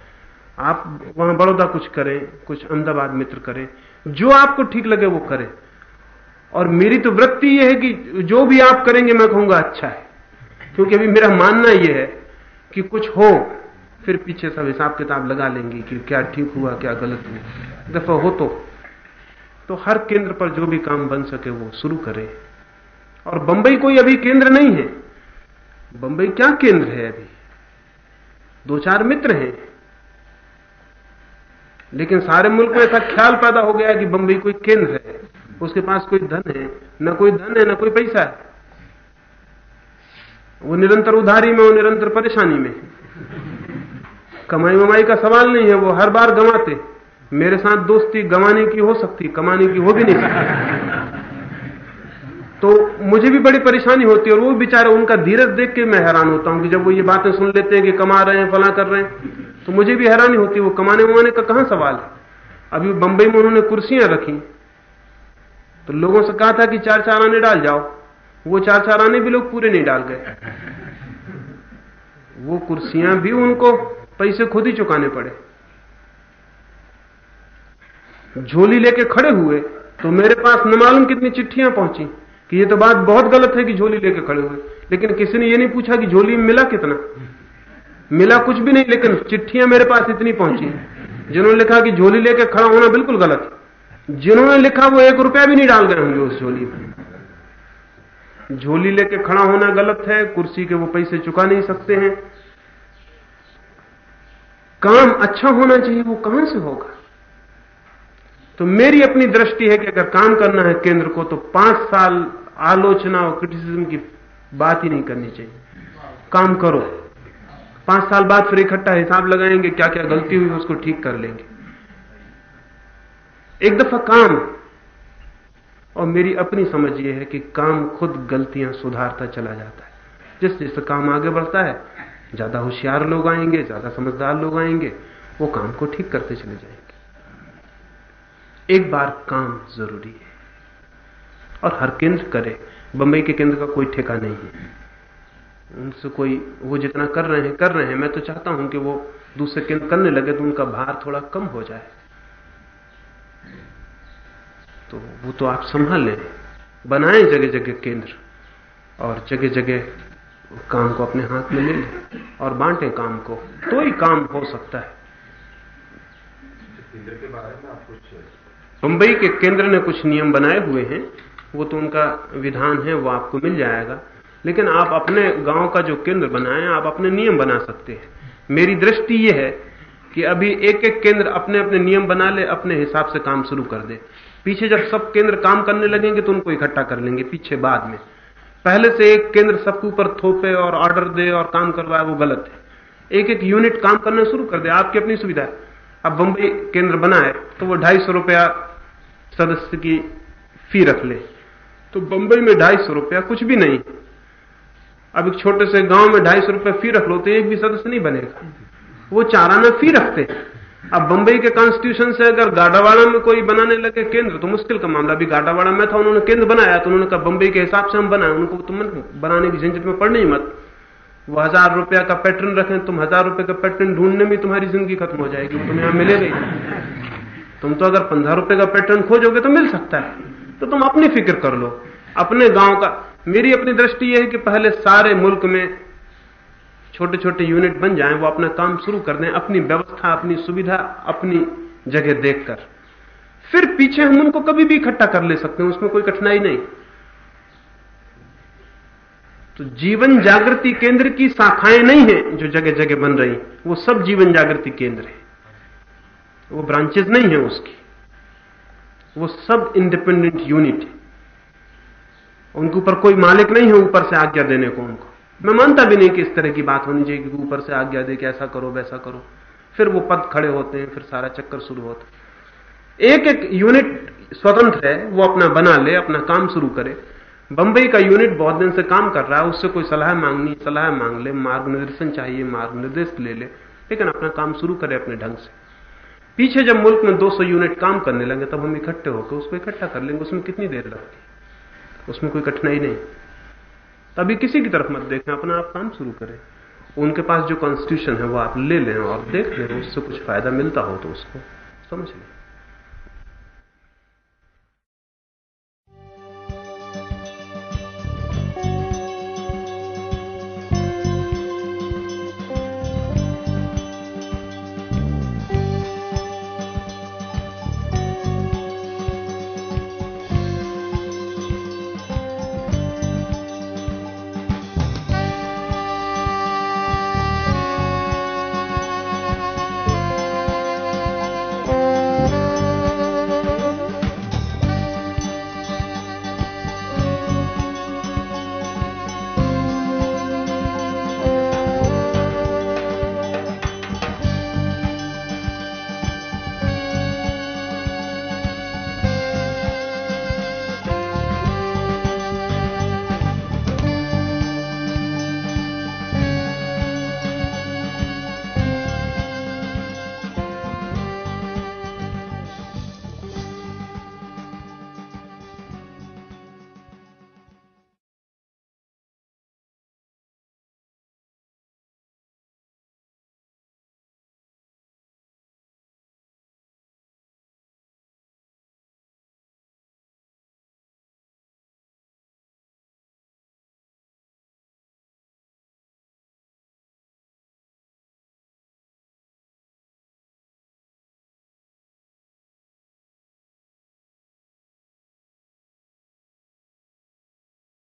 आप वहाँ बड़ौदा कुछ करें, कुछ अहमदाबाद मित्र करें, जो आपको ठीक लगे वो करें। और मेरी तो वृत्ति यह है कि जो भी आप करेंगे, मैं कहूँगा अच्छा है। क्योंकि अभी मेरा मानना यह है कि कुछ हो, फिर पीछे सब हिसाब किताब लगा लेंगे कि क्या ठीक हुआ, क्या गलत हुआ। दफ़ा हो तो। तो हर केंद्र पर जो भी काम बन सके वो शुरू करें। और बंबई कोई अभी केंद्र नहीं है। बंबई क्या केंद्र है अभी? दो चार मित्र हैं। लेकिन सारे मुल्क में ऐसा ख्याल पैदा हो गया कि बंबई कोई केंद्र है, उसके पास कोई धन है, न कोई धन है, न कोई पैसा है। वो निरंतर उधारी में, वो निरंतर परेशानी में कमाई वमाई का सवाल नहीं है, वो हर बार गंवाते। मेरे साथ दोस्ती गंवाने की हो सकती, कमाने की हो भी नहीं सकती। तो मुझे भी बड़ी परेशानी होती है, और वो बेचारे, उनका धीरज देख के मैं हैरान होता हूँ कि जब वो ये बातें सुन लेते हैं कि कमा रहे हैं, फला कर रहे हैं। तो मुझे भी हैरानी होती वो कमाने वमाने का कहाँ सवाल है? अभी बंबई में उन्होंने कुर्सियाँ रखी। तो लोगों से कहा था कि चार चार आने डाल जाओ। वो चार चार आने भी लोग पूरे नहीं डाल गए। वो कुर्सियाँ भी उनको पैसे खुद ही चुकाने पड़े। झोली लेके खड़े हुए तो मेरे पास न मालूम कितनी चिट्ठियाँ पहुँची कि ये तो बात बहुत गलत है कि झोली लेके खड़े हुए। लेकिन किसी ने ये नहीं पूछा कि झोली में मिला कितना? मिला कुछ भी नहीं, लेकिन चिट्ठियाँ मेरे पास इतनी पहुँची जिन्होंने लिखा कि झोली लेके खड़ा होना बिल्कुल गलत जिन्होंने लिखा वो एक रुपया भी नहीं डाल गए होंगे उस झोली में झोली लेके खड़ा होना गलत है, कुर्सी के वो पैसे चुका नहीं सकते हैं। काम अच्छा होना चाहिए, वो कहाँ से होगा? तो मेरी अपनी दृष्टि है कि अगर काम करना है केंद्र को तो पाँच साल आलोचना और क्रिटिसिज्म की बात ही नहीं करनी चाहिए। काम करो। पाँच साल बाद फिर इकट्ठा हिसाब लगाएँगे क्या क्या गलती हुई, उसको ठीक कर लेंगे। एक दफ़ा काम। और मेरी अपनी समझ यह है कि काम खुद गलतियाँ सुधारता चला जाता है। जिस जिस काम आगे बढ़ता है, ज़्यादा होशियार लोग आएँगे, ज़्यादा समझदार लोग आएँगे, वो काम को ठीक करते चले जाएँगे। एक बार काम ज़रूरी है। और हर केंद्र करे, बंबई के केंद्र का कोई ठेका नहीं है। उनसे कोई वो जितना कर रहे हैं कर रहे हैं मैं तो चाहता हूँ कि वो दूसरे केंद्र करने लगे तो उनका भार थोड़ा कम हो जाए। तो वो तो आप संभाल लें बनाएँ जगह जगह केंद्र और जगह जगह काम को अपने हाथ में ले लें और बांटें काम को। तो ही काम हो सकता है। के बारे में आप कुछ मुंबई के केंद्र ने कुछ नियम बनाए हुए हैं वो तो उनका विधान है वो आपको मिल जाएगा। लेकिन आप अपने गाँव का जो केंद्र बनाए, आप अपने नियम बना सकते हैं। मेरी दृष्टि यह है कि अभी एक एक केंद्र अपने अपने नियम बना ले, अपने हिसाब से काम शुरू कर दे। पीछे जब सब केंद्र काम करने लगेंगे तो उनको इकट्ठा कर लेंगे, पीछे बाद में। पहले से एक केंद्र सबके ऊपर थोपे और ऑर्डर दे और काम करवाए, वो गलत है। एक एक यूनिट काम करना शुरू कर दे, आपकी अपनी सुविधा है। अब बंबई केंद्र बनाए तो वो ढाई सौ रुपया सदस्य की फ़ी रख ले। तो बंबई में ढाई सौ रुपया कुछ भी नहीं। अब एक छोटे से गाँव में ढाई सौ रुपया फ़ी रख लो तो एक भी सदस्य नहीं बनेगा। वो चारा चाराना फ़ी रखते अब बंबई के कॉन्स्टिट्यूशन से अगर गाडावाड़ा में कोई बनाने लगे केंद्र तो मुश्किल का मामला। अभी गाडावाड़ा में था, उन्होंने केंद्र बनाया तो उन्होंने कहा, बंबई के हिसाब से हम बनाए, उनको तुम बनाने की झंझट में पड़ने मत। वो हज़ार रुपया का पैटर्न रखें, तुम हज़ार रुपए का पैटर्न ढूँढने में तुम्हारी ज़िंदगी खत्म हो जाएगी, वो तुम्हें यहाँ मिलेगा तुम तो अगर पंद्रह रुपए का पैटर्न खोजोगे तो मिल सकता है। तो तुम अपनी फ़िक्र कर लो। अपने गाँव का मेरी अपनी दृष्टि यह है कि पहले सारे मुल्क में छोटे छोटे यूनिट बन जाएँ, वो अपना काम शुरू कर दें, अपनी व्यवस्था, अपनी सुविधा, अपनी जगह देखकर। फिर पीछे हम उनको कभी भी इकट्ठा कर ले सकते हैं, उसमें कोई कठिनाई नहीं। तो जीवन जागृति केंद्र की शाखाएँ नहीं है जो जगह जगह बन रही, वो सब जीवन जागृति केंद्र है। वो ब्रांचेस नहीं है उसकी। वो सब इंडिपेंडेंट यूनिट है। उनके ऊपर कोई मालिक नहीं है ऊपर से आज्ञा देने को उनको। मैं मानता भी नहीं कि इस तरह की बात होनी चाहिए कि ऊपर से आज्ञा दे कि ऐसा करो, वैसा करो। फिर वो पद खड़े होते हैं, फिर सारा चक्कर शुरू होता है। एक एक यूनिट स्वतंत्र है, वो अपना बना ले, अपना काम शुरू करे। बंबई का यूनिट बहुत दिन से काम कर रहा है, उससे कोई सलाह मांगनी, सलाह मांग ले मार्ग निर्देशन चाहिए मार्ग निर्देश ले ले, लेकिन अपना काम शुरू करे अपने ढंग से। पीछे जब मुल्क में 200 यूनिट काम करने लगे, तब हम इकट्ठे होकर उसको इकट्ठा कर लेंगे, उसमें कितनी देर लगती उसमें कोई कठिनाई नहीं। तभी किसी की तरफ़ मत देखें, अपना आप काम शुरू करें। उनके पास जो कॉन्स्टिट्यूशन है, वो आप ले लें और देख लें, उससे कुछ फ़ायदा मिलता हो तो उसको समझ लें।